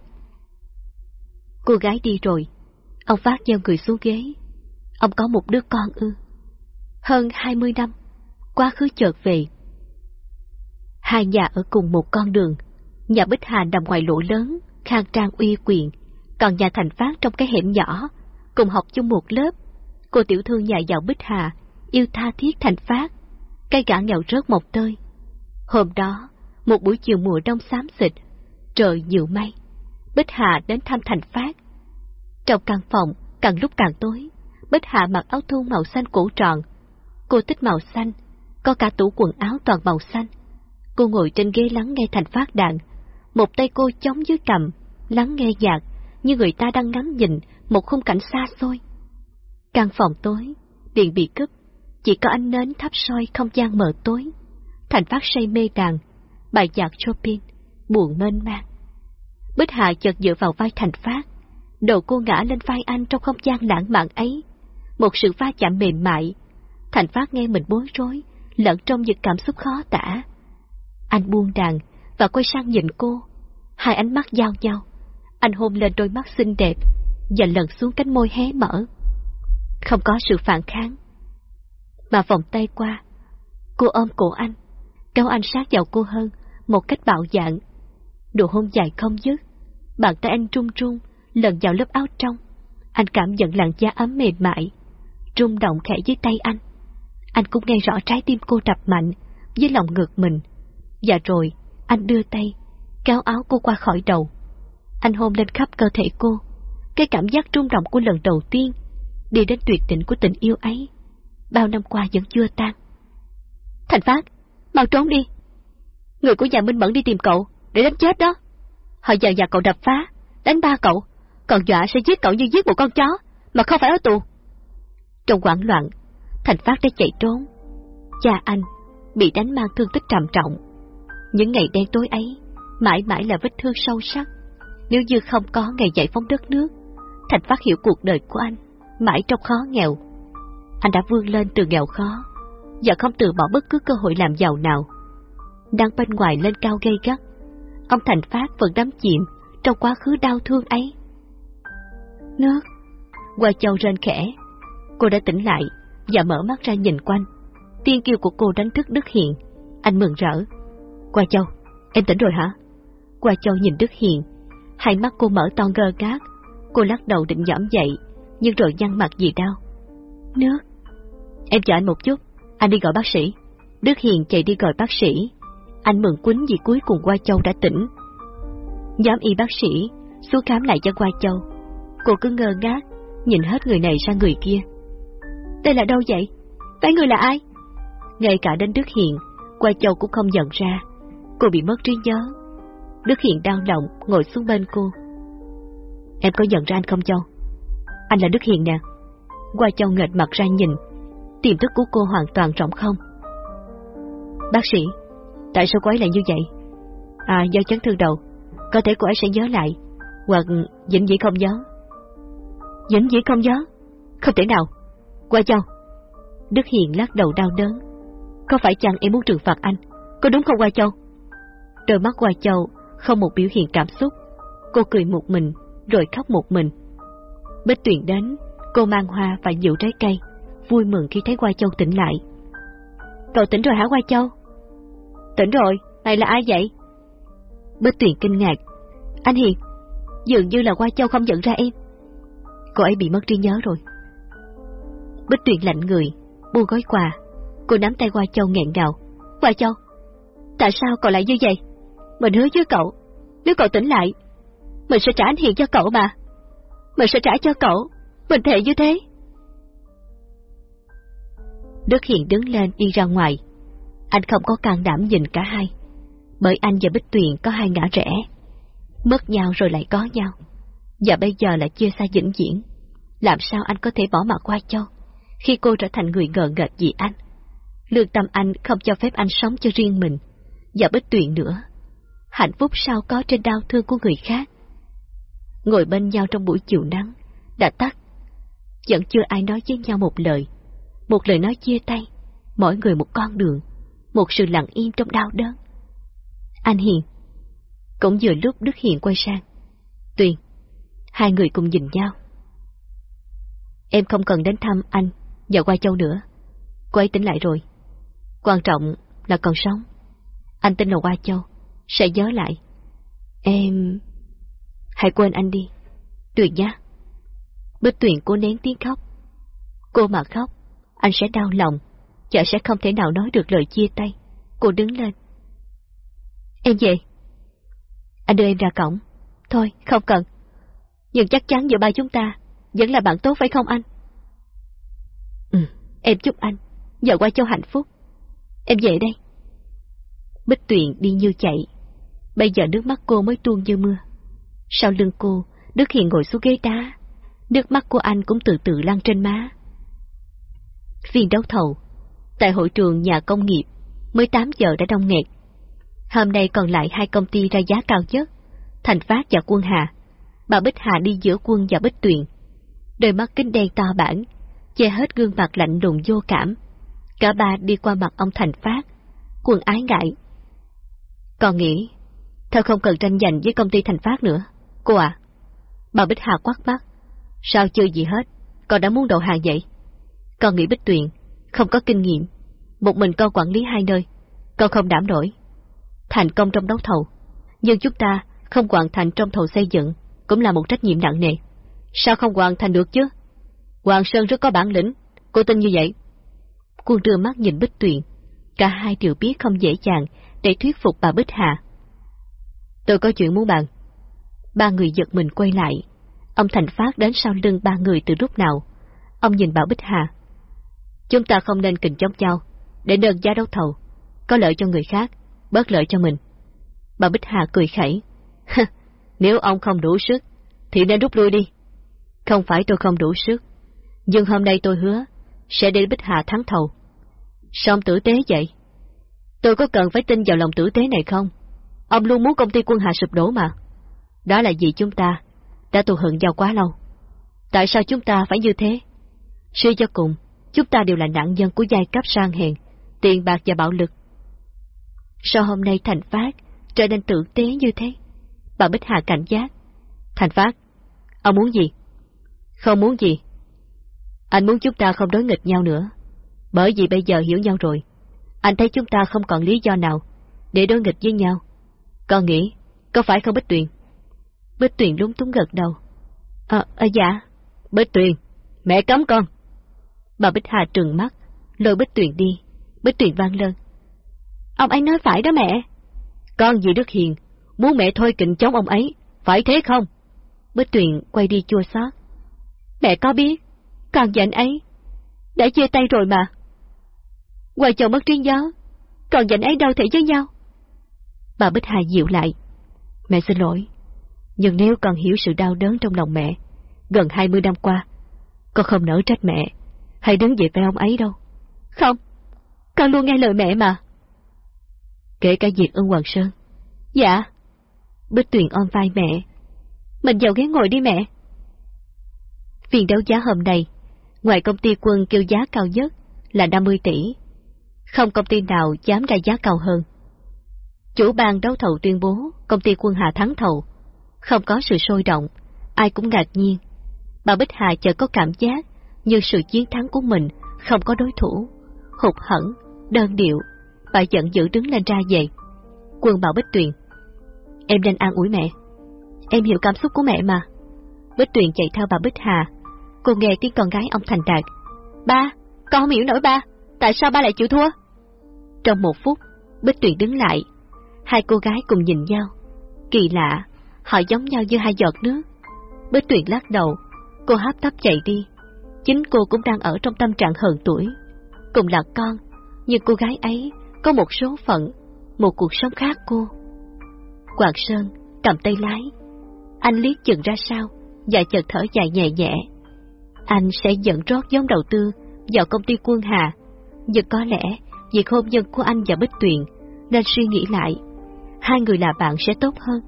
Cô gái đi rồi, ông Phát gieo người xuống ghế. Ông có một đứa con ư. Hơn 20 năm, quá khứ chợt về. Hai nhà ở cùng một con đường, nhà Bích Hà nằm ngoài lỗ lớn, khang trang uy quyền, còn nhà Thành Phát trong cái hẻm nhỏ, cùng học chung một lớp. Cô tiểu thư nhà giàu Bích Hà, yêu tha thiết Thành Phát, cây gã nghèo rớt một tơi. Hôm đó, một buổi chiều mùa đông xám xịt, trời nhiều mây, Bích Hà đến thăm Thành Phát. Trong căn phòng, càng lúc càng tối, Bích Hà mặc áo thun màu xanh cổ tròn. Cô thích màu xanh, có cả tủ quần áo toàn màu xanh. Cô ngồi trên ghế lắng nghe thành phát đạn. Một tay cô chống dưới cầm, lắng nghe nhạc, như người ta đang ngắm nhìn một khung cảnh xa xôi. Căn phòng tối, điện bị cướp, chỉ có ánh nến thắp soi không gian mờ tối. Thành phát say mê đàn, bài nhạc Chopin, buồn mênh mang. Bích Hạ chợt dựa vào vai Thành Phát, đầu cô ngã lên vai anh trong không gian lãng mạn ấy. Một sự va chạm mềm mại. Thành Phát nghe mình bối rối, lẫn trong những cảm xúc khó tả. Anh buông đàn và quay sang nhìn cô. Hai ánh mắt giao nhau. Anh hôn lên đôi mắt xinh đẹp và lần xuống cánh môi hé mở. Không có sự phản kháng. Mà vòng tay qua, cô ôm cổ anh, kéo anh sát vào cô hơn, một cách bạo dạn, Độ hôn dài không dứt, bàn tay anh trung trung, lần vào lớp áo trong. Anh cảm nhận làn da ấm mềm mại, rung động khẽ dưới tay anh. Anh cũng nghe rõ trái tim cô đập mạnh với lòng ngực mình. Và rồi, anh đưa tay, kéo áo cô qua khỏi đầu. Anh hôn lên khắp cơ thể cô. Cái cảm giác rung động của lần đầu tiên, đi đến tuyệt đỉnh của tình yêu ấy, bao năm qua vẫn chưa tan. Thành Phát, mau trốn đi. Người của nhà Minh Mẫn đi tìm cậu, để đánh chết đó. Họ giờ nhà cậu đập phá, đánh ba cậu, còn dọa sẽ giết cậu như giết một con chó, mà không phải ở tù. Trong quảng loạn, Thành Phát đã chạy trốn. Cha anh bị đánh mang thương tích trầm trọng. Những ngày đen tối ấy mãi mãi là vết thương sâu sắc. Nếu như không có ngày giải phóng đất nước, Thành Phát hiểu cuộc đời của anh mãi trong khó nghèo. Anh đã vươn lên từ nghèo khó và không từ bỏ bất cứ cơ hội làm giàu nào. Đang bên ngoài lên cao gây gắt, ông Thành Phát vẫn đắm chìm trong quá khứ đau thương ấy. Nước, qua châu rên khẽ, cô đã tỉnh lại và mở mắt ra nhìn quanh. Tiên kiều của cô đánh thức Đức Hiền. Anh mừng rỡ. Qua Châu, em tỉnh rồi hả? Qua Châu nhìn Đức Hiền. Hai mắt cô mở to gơ gác. Cô lắc đầu định nhõm dậy, nhưng rồi nhăn mặt gì đau. Nước. Em chờ anh một chút, anh đi gọi bác sĩ. Đức Hiền chạy đi gọi bác sĩ. Anh mừng quýnh vì cuối cùng Qua Châu đã tỉnh. Nhóm y bác sĩ xuống khám lại cho Qua Châu. Cô cứ ngơ ngác, nhìn hết người này sang người kia. Đây là đâu vậy? Phải người là ai? Ngay cả đến Đức Hiền, qua châu cũng không nhận ra. Cô bị mất trí nhớ. Đức Hiền đau lòng, ngồi xuống bên cô. Em có nhận ra anh không Châu? Anh là Đức Hiền nè. Qua châu nghệt mặt ra nhìn, tiềm thức của cô hoàn toàn rỗng không. Bác sĩ, tại sao cô ấy lại như vậy? À, do chấn thương đầu, có thể cô ấy sẽ nhớ lại, hoặc vĩnh viễn không nhớ. Vĩnh viễn không nhớ? Không thể nào. Qua châu. Đức Hiền lắc đầu đau đớn. Có phải chăng em muốn trừng phạt anh? Có đúng không Qua Châu? Đôi mắt Qua Châu không một biểu hiện cảm xúc. Cô cười một mình, rồi khóc một mình. Bích Tuyền đến, cô mang hoa và nhiều trái cây, vui mừng khi thấy Qua Châu tỉnh lại. Cậu tỉnh rồi hả Qua Châu? Tỉnh rồi, này là ai vậy? Bích Tuyền kinh ngạc. Anh Hiền, dường như là Qua Châu không nhận ra em. Cô ấy bị mất trí nhớ rồi. Bích Tuyền lạnh người, buông gói quà. Cô nắm tay Hoa Châu nghẹn ngào. Hoa Châu, tại sao cậu lại như vậy? Mình hứa với cậu, nếu cậu tỉnh lại, mình sẽ trả anh Hiền cho cậu mà. Mình sẽ trả cho cậu, mình thề như thế. Đức Hiền đứng lên đi ra ngoài. Anh không có can đảm nhìn cả hai, bởi anh và Bích Tuyền có hai ngã rẽ. Mất nhau rồi lại có nhau, và bây giờ là chia xa vĩnh viễn. Làm sao anh có thể bỏ mặt qua Châu? Khi cô trở thành người ngờ ngợt vì anh. Lương tâm anh không cho phép anh sống cho riêng mình, và bất Tuyền nữa. Hạnh phúc sao có trên đau thương của người khác. Ngồi bên nhau trong buổi chiều nắng, đã tắt. Vẫn chưa ai nói với nhau một lời. Một lời nói chia tay, mỗi người một con đường, một sự lặng im trong đau đớn. Anh Hiền. Cũng vừa lúc Đức Hiền quay sang. Tuyền. Hai người cùng nhìn nhau. Em không cần đến thăm anh và qua châu nữa. Cô ấy tỉnh lại rồi. Quan trọng là còn sống. Anh tin là qua châu, sẽ nhớ lại. Em... Hãy quên anh đi. Tuyền nhá. Bích Tuyền cố nén tiếng khóc. Cô mà khóc, anh sẽ đau lòng, chợ sẽ không thể nào nói được lời chia tay. Cô đứng lên. Em về. Anh đưa em ra cổng. Thôi, không cần. Nhưng chắc chắn giữa ba chúng ta vẫn là bạn tốt phải không anh? Ừ, em chúc anh, giờ qua cho hạnh phúc. Em về đây. Bích Tuyền đi như chạy. Bây giờ nước mắt cô mới tuôn như mưa. Sau lưng cô, Đức Hiền ngồi xuống ghế đá. Nước mắt của anh cũng từ từ lăn trên má. Phiên đấu thầu Tại hội trường nhà công nghiệp, mới 8 giờ đã đông nghẹt. Hôm nay còn lại hai công ty ra giá cao nhất, Thành Phát và Quân Hà. Bà Bích Hà đi giữa Quân và Bích Tuyền. Đôi mắt kính đen to bản, che hết gương mặt lạnh lùng vô cảm. Cả ba đi qua mặt ông Thành Phát. quần ái ngại. Còn nghĩ, thôi không cần tranh giành với công ty Thành Phát nữa. Cô à? Bà Bích Hà quát mắt. Sao chưa gì hết, con đã muốn đầu hàng vậy? Con nghĩ Bích Tuyền, không có kinh nghiệm. Một mình con quản lý hai nơi, con không đảm nổi. Thành công trong đấu thầu, nhưng chúng ta không hoàn thành trong thầu xây dựng cũng là một trách nhiệm nặng nề. Sao không hoàn thành được chứ? Hoàng Sơn rất có bản lĩnh, cô tin như vậy. Quân đưa mắt nhìn Bích Tuyền, cả hai đều biết không dễ dàng để thuyết phục bà Bích Hà. Tôi có chuyện muốn bàn. Ba người giật mình quay lại. Ông Thành Phát đến sau lưng ba người từ lúc nào. Ông nhìn bà Bích Hà. Chúng ta không nên kình chống nhau, để đơn giá đấu thầu, có lợi cho người khác, bớt lợi cho mình. Bà Bích Hà cười khẩy. Nếu ông không đủ sức, thì nên rút lui đi. Không phải tôi không đủ sức, nhưng hôm nay tôi hứa sẽ để Bích Hà thắng thầu. Sao tử tế vậy? Tôi có cần phải tin vào lòng tử tế này không? Ông luôn muốn công ty quân Hà sụp đổ mà. Đó là vì chúng ta đã tù hận nhau quá lâu. Tại sao chúng ta phải như thế? Suy cho cùng, chúng ta đều là nạn nhân của giai cấp sang hèn, tiền bạc và bạo lực. Sao hôm nay Thành Phát trở nên tử tế như thế? Bà Bích Hà cảnh giác. Thành Phát, ông muốn gì? Không muốn gì. Anh muốn chúng ta không đối nghịch nhau nữa. Bởi vì bây giờ hiểu nhau rồi. Anh thấy chúng ta không còn lý do nào để đối nghịch với nhau. Con nghĩ, có phải không Bích Tuyền? Bích Tuyền lúng túng gật đầu. Ờ, à, dạ. Bích Tuyền, mẹ cấm con. Bà Bích Hà trừng mắt, lôi Bích Tuyền đi. Bích Tuyền vang lên. Ông ấy nói phải đó mẹ. Con gì Đức Hiền, muốn mẹ thôi kịnh chống ông ấy, phải thế không? Bích Tuyền quay đi chua xót. Mẹ có biết, con và anh ấy đã chia tay rồi mà. Ngoài chồng mất riêng gió, còn anh ấy đâu thể với nhau. Bà Bích Hà dịu lại. Mẹ xin lỗi, nhưng nếu con hiểu sự đau đớn trong lòng mẹ, gần hai mươi năm qua, con không nỡ trách mẹ, hay đứng về phe ông ấy đâu. Không, con luôn nghe lời mẹ mà. Kể cả việc ân Hoàng Sơn. Dạ. Bích Tuyền ôm vai mẹ. Mình vào ghế ngồi đi mẹ. Phiên đấu giá hôm nay, ngoài công ty quân kêu giá cao nhất là 50 tỷ, không công ty nào dám ra giá cao hơn. Chủ ban đấu thầu tuyên bố công ty quân Hà thắng thầu, không có sự sôi động, ai cũng ngạc nhiên. Bà Bích Hà chợt có cảm giác như sự chiến thắng của mình không có đối thủ, hụt hẫng, đơn điệu, bà giận dữ đứng lên ra về. Quân bảo Bích Tuyền, em nên an ủi mẹ, em hiểu cảm xúc của mẹ mà. Bích Tuyền chạy theo bà Bích Hà, cô nghe tiếng con gái ông Thành Đạt. Ba, con không hiểu nổi ba, tại sao ba lại chịu thua? Trong một phút, Bích Tuyền đứng lại, hai cô gái cùng nhìn nhau. Kỳ lạ, họ giống nhau như hai giọt nước. Bích Tuyền lắc đầu, cô hấp tấp chạy đi. Chính cô cũng đang ở trong tâm trạng hờn tuổi. Cùng là con, nhưng cô gái ấy có một số phận, một cuộc sống khác cô. quạt Sơn cầm tay lái, anh liếc chừng ra sao và chợt thở dài nhẹ nhẹ. Anh sẽ dẫn rót giống đầu tư vào công ty Quân Hà, nhưng có lẽ việc hôn nhân của anh và Bích Tuyền nên suy nghĩ lại, hai người là bạn sẽ tốt hơn.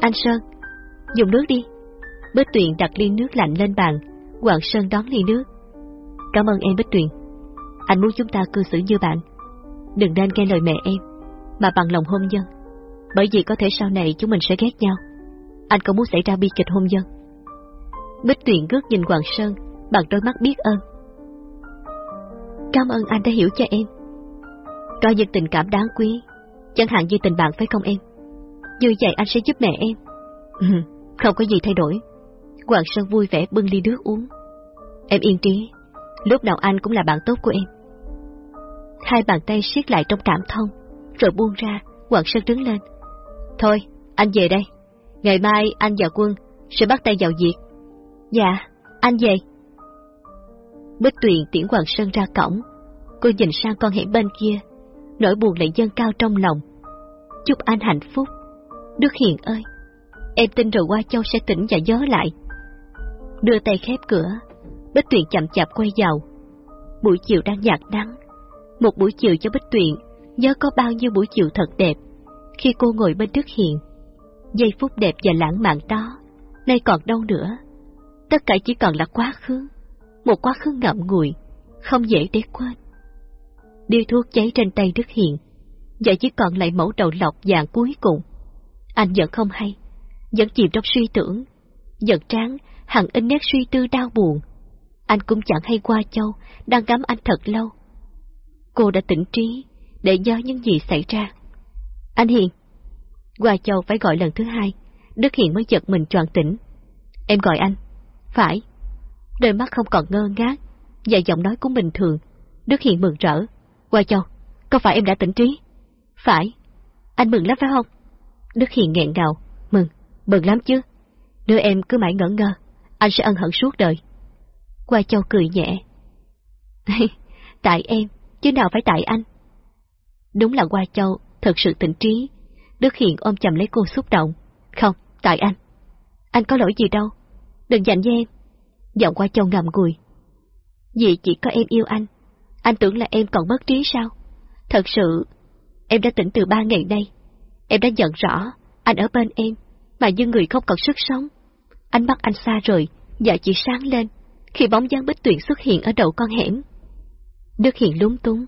Anh Sơn, dùng nước đi. Bích Tuyền đặt ly nước lạnh lên bàn, Hoàng Sơn đón ly nước. Cảm ơn em Bích Tuyền. Anh muốn chúng ta cư xử như bạn. Đừng nên nghe lời mẹ em, mà bằng lòng hôn nhân. Bởi vì có thể sau này chúng mình sẽ ghét nhau. Anh không muốn xảy ra bi kịch hôn nhân. Bích Tuyền gước nhìn Hoàng Sơn bằng đôi mắt biết ơn. Cảm ơn anh đã hiểu cho em. Có những tình cảm đáng quý, chẳng hạn như tình bạn phải không em? Như vậy anh sẽ giúp mẹ em. Ừ, không có gì thay đổi. Hoàng Sơn vui vẻ bưng ly nước uống. Em yên trí, lúc nào anh cũng là bạn tốt của em. Hai bàn tay siết lại trong cảm thông, rồi buông ra, Hoàng Sơn đứng lên. Thôi, anh về đây. Ngày mai anh và Quân sẽ bắt tay vào việc. Dạ, anh về. Bích Tuyền tiễn Hoàng Sơn ra cổng. Cô nhìn sang con hẻm bên kia, nỗi buồn lại dâng cao trong lòng. Chúc anh hạnh phúc. Đức Hiền ơi, em tin rồi qua châu sẽ tỉnh và nhớ lại. Đưa tay khép cửa, Bích Tuyền chậm chạp quay vào. Buổi chiều đang nhạt nắng. Một buổi chiều cho Bích Tuyền, nhớ có bao nhiêu buổi chiều thật đẹp. Khi cô ngồi bên Đức Hiền, giây phút đẹp và lãng mạn đó, nay còn đâu nữa. Tất cả chỉ còn là quá khứ, một quá khứ ngậm ngùi, không dễ để quên. Điêu thuốc cháy trên tay Đức Hiền, giờ chỉ còn lại mẫu đầu lọc vàng cuối cùng. Anh vẫn không hay, vẫn chìm trong suy tưởng, giận tráng hằng in nét suy tư đau buồn. Anh cũng chẳng hay qua châu, đang ngắm anh thật lâu. Cô đã tỉnh trí, để do những gì xảy ra. Anh Hiền, qua châu phải gọi lần thứ hai, Đức Hiền mới giật mình tròn tỉnh. Em gọi anh. Phải. Đôi mắt không còn ngơ ngác, và giọng nói cũng bình thường. Đức Hiền mừng rỡ. Qua châu, có phải em đã tỉnh trí? Phải. Anh mừng lắm phải không? Đức Hiền nghẹn ngào. Mừng, mừng lắm chứ. Nếu em cứ mãi ngỡ ngơ, anh sẽ ân hận suốt đời. Qua Châu cười nhẹ. tại em, chứ nào phải tại anh. Đúng là Qua Châu thật sự tỉnh trí. Đức Hiền ôm chầm lấy cô xúc động. Không, tại anh. Anh có lỗi gì đâu. Đừng dành với em. Giọng Qua Châu ngầm ngùi. Vì chỉ có em yêu anh. Anh tưởng là em còn mất trí sao? Thật sự, em đã tỉnh từ ba ngày nay. Em đã nhận rõ, anh ở bên em, mà như người không còn sức sống. Ánh mắt anh xa rồi. và chỉ sáng lên, khi bóng dáng bích tuyển xuất hiện ở đầu con hẻm. Đức Hiền lúng túng.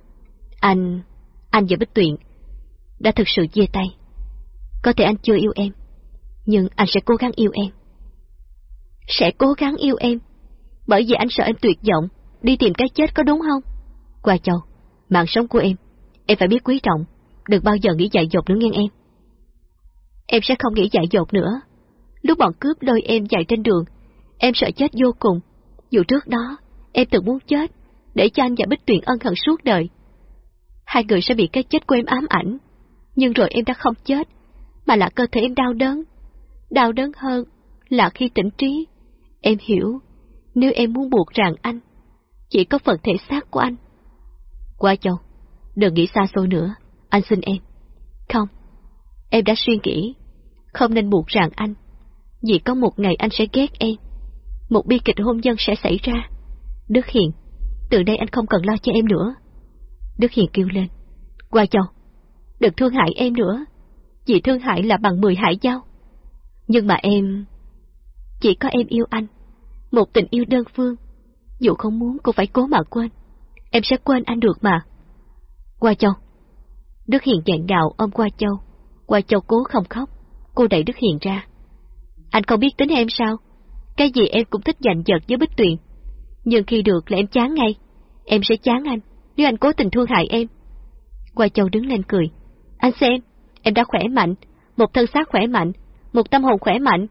Anh, anh và Bích Tuyển đã thực sự chia tay. Có thể anh chưa yêu em, nhưng anh sẽ cố gắng yêu em. Sẽ cố gắng yêu em, bởi vì anh sợ em tuyệt vọng, đi tìm cái chết có đúng không? Qua châu, mạng sống của em, em phải biết quý trọng, đừng bao giờ nghĩ dại dột nữa nghe em. Em sẽ không nghĩ dại dột nữa. Lúc bọn cướp lôi em chạy trên đường, em sợ chết vô cùng. Dù trước đó, em từng muốn chết, để cho anh và Bích Tuyền ân hận suốt đời. Hai người sẽ bị cái chết của em ám ảnh, nhưng rồi em đã không chết, mà là cơ thể em đau đớn. Đau đớn hơn là khi tỉnh trí, em hiểu, nếu em muốn buộc rằng anh, chỉ có phần thể xác của anh. Qua chồng, đừng nghĩ xa xôi nữa, anh xin em. Không, em đã suy nghĩ, không nên buộc rằng anh, vì có một ngày anh sẽ ghét em. Một bi kịch hôn nhân sẽ xảy ra. Đức Hiền, từ đây anh không cần lo cho em nữa. Đức Hiền kêu lên. Qua chồng, đừng thương hại em nữa. Vì thương hại là bằng mười hại giao. Nhưng mà em... Chỉ có em yêu anh. Một tình yêu đơn phương. Dù không muốn cô phải cố mà quên. Em sẽ quên anh được mà. Qua châu. Đức Hiền dạng gạo ôm qua châu. Qua châu cố không khóc. Cô đẩy Đức Hiền ra. Anh không biết tính em sao? Cái gì em cũng thích giành giật với Bích Tuyền. Nhưng khi được là em chán ngay. Em sẽ chán anh, nếu anh cố tình thương hại em. Qua Châu đứng lên cười. Anh xem, em đã khỏe mạnh, một thân xác khỏe mạnh, một tâm hồn khỏe mạnh.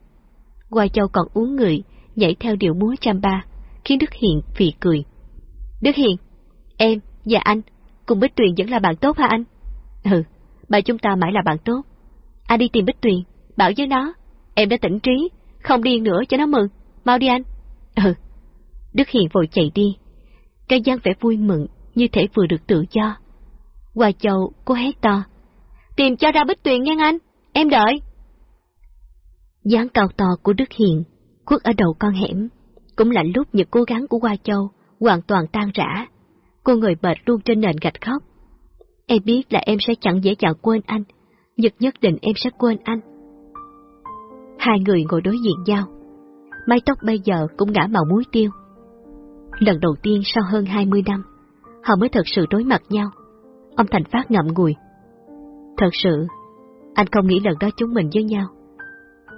Qua Châu còn uống người, nhảy theo điệu múa chăm ba, khiến Đức Hiền phì cười. Đức Hiền, em và anh, cùng Bích Tuyền vẫn là bạn tốt hả anh? Ừ, bà chúng ta mãi là bạn tốt. Anh đi tìm Bích Tuyền, bảo với nó, em đã tỉnh trí, không điên nữa cho nó mừng. Mau đi anh. Ừ. Đức Hiền vội chạy đi. Cái gian vẻ vui mừng, như thể vừa được tự do. Qua Châu, cô hét to. Tìm cho ra bích tuyền nghe anh, em đợi. dáng cao to của Đức Hiền, khuất ở đầu con hẻm, cũng là lúc những cố gắng của Hoa Châu hoàn toàn tan rã. Cô người bệt luôn trên nền gạch khóc. Em biết là em sẽ chẳng dễ dàng quên anh, nhưng nhất định em sẽ quên anh. Hai người ngồi đối diện nhau. Mái tóc bây giờ cũng ngã màu muối tiêu. Lần đầu tiên sau hơn 20 năm, họ mới thật sự đối mặt nhau. Ông Thành Phát ngậm ngùi. Thật sự, anh không nghĩ lần đó chúng mình với nhau.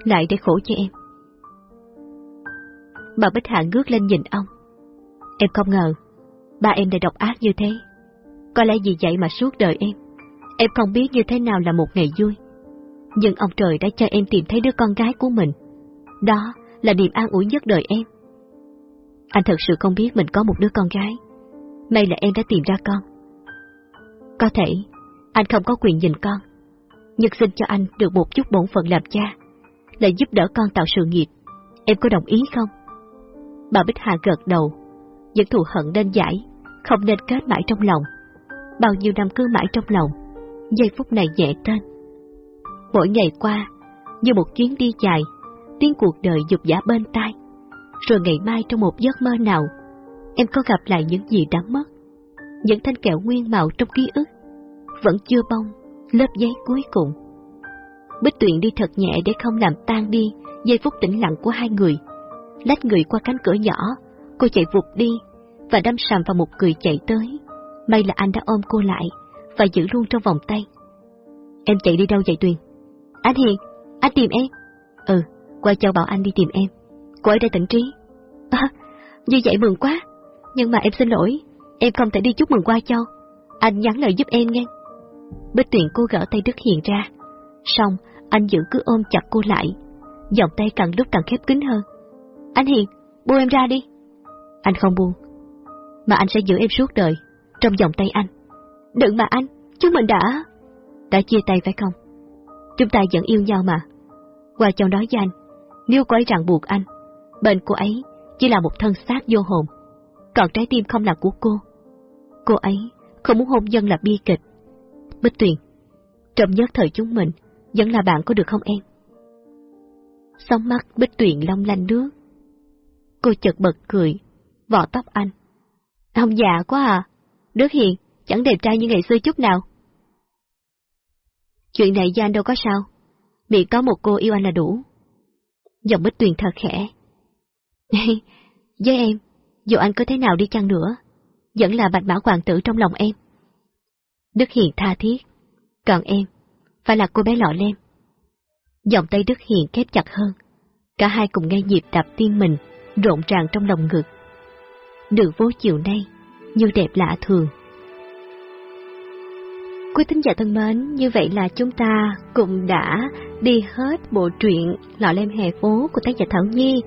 Lại để khổ cho em. Bà Bích Hạ ngước lên nhìn ông. Em không ngờ, ba em lại độc ác như thế. Có lẽ vì vậy mà suốt đời em, em không biết như thế nào là một ngày vui. Nhưng ông trời đã cho em tìm thấy đứa con gái của mình. Đó là niềm an ủi nhất đời em. Anh thật sự không biết mình có một đứa con gái. May là em đã tìm ra con. Có thể, anh không có quyền nhìn con. Nhưng xin cho anh được một chút bổn phận làm cha, là giúp đỡ con tạo sự nghiệp. Em có đồng ý không? Bà Bích Hà gật đầu, những thù hận nên giải, không nên kết mãi trong lòng. Bao nhiêu năm cứ mãi trong lòng, giây phút này nhẹ tên. Mỗi ngày qua, như một chuyến đi dài, tiếng cuộc đời dục giả bên tai. Rồi ngày mai trong một giấc mơ nào, em có gặp lại những gì đã mất. Những thanh kẹo nguyên màu trong ký ức, vẫn chưa bong, lớp giấy cuối cùng. Bích Tuyển đi thật nhẹ để không làm tan đi giây phút tĩnh lặng của hai người. Lách người qua cánh cửa nhỏ, cô chạy vụt đi và đâm sầm vào một người chạy tới. May là anh đã ôm cô lại và giữ luôn trong vòng tay. Em chạy đi đâu vậy Tuyền? Anh Hiền, anh tìm em. Ừ, qua cho bảo anh đi tìm em. Cô ấy đã tỉnh trí. À, như vậy mừng quá. Nhưng mà em xin lỗi, em không thể đi chúc mừng qua cho. Anh nhắn lời giúp em nghe. Bích Tuyền cô gỡ tay Đức Hiền ra. Xong, anh giữ cứ ôm chặt cô lại. Giọng tay càng lúc càng khép kín hơn. Anh Hiền, buông em ra đi. Anh không buông. Mà anh sẽ giữ em suốt đời, trong vòng tay anh. Đừng mà anh, chúng mình đã... Đã chia tay phải không? Chúng ta vẫn yêu nhau mà. Qua trong nói với anh, nếu có ấy ràng buộc anh, bệnh cô ấy chỉ là một thân xác vô hồn, còn trái tim không là của cô. Cô ấy không muốn hôn nhân là bi kịch. Bích Tuyền, trong nhất thời chúng mình, vẫn là bạn có được không em? Sóng mắt Bích Tuyền long lanh nước. Cô chợt bật cười, vỏ tóc anh. Ông già quá à, Đức Hiền, chẳng đẹp trai như ngày xưa chút nào. Chuyện này do anh đâu có sao, miệng có một cô yêu anh là đủ. Giọng Bích Tuyền thật khẽ. Với em, dù anh có thế nào đi chăng nữa, vẫn là bạch mã hoàng tử trong lòng em. Đức Hiền tha thiết, còn em, phải là cô bé lọ lem. Giọng tay Đức Hiền khép chặt hơn, cả hai cùng nghe nhịp đập tim mình, rộn ràng trong lòng ngực. Đường phố chiều nay, như đẹp lạ thường. Quý tín giả thân mến, như vậy là chúng ta cũng đã đi hết bộ truyện Lọ Lem Hè Phố của tác giả Thảo Nhi.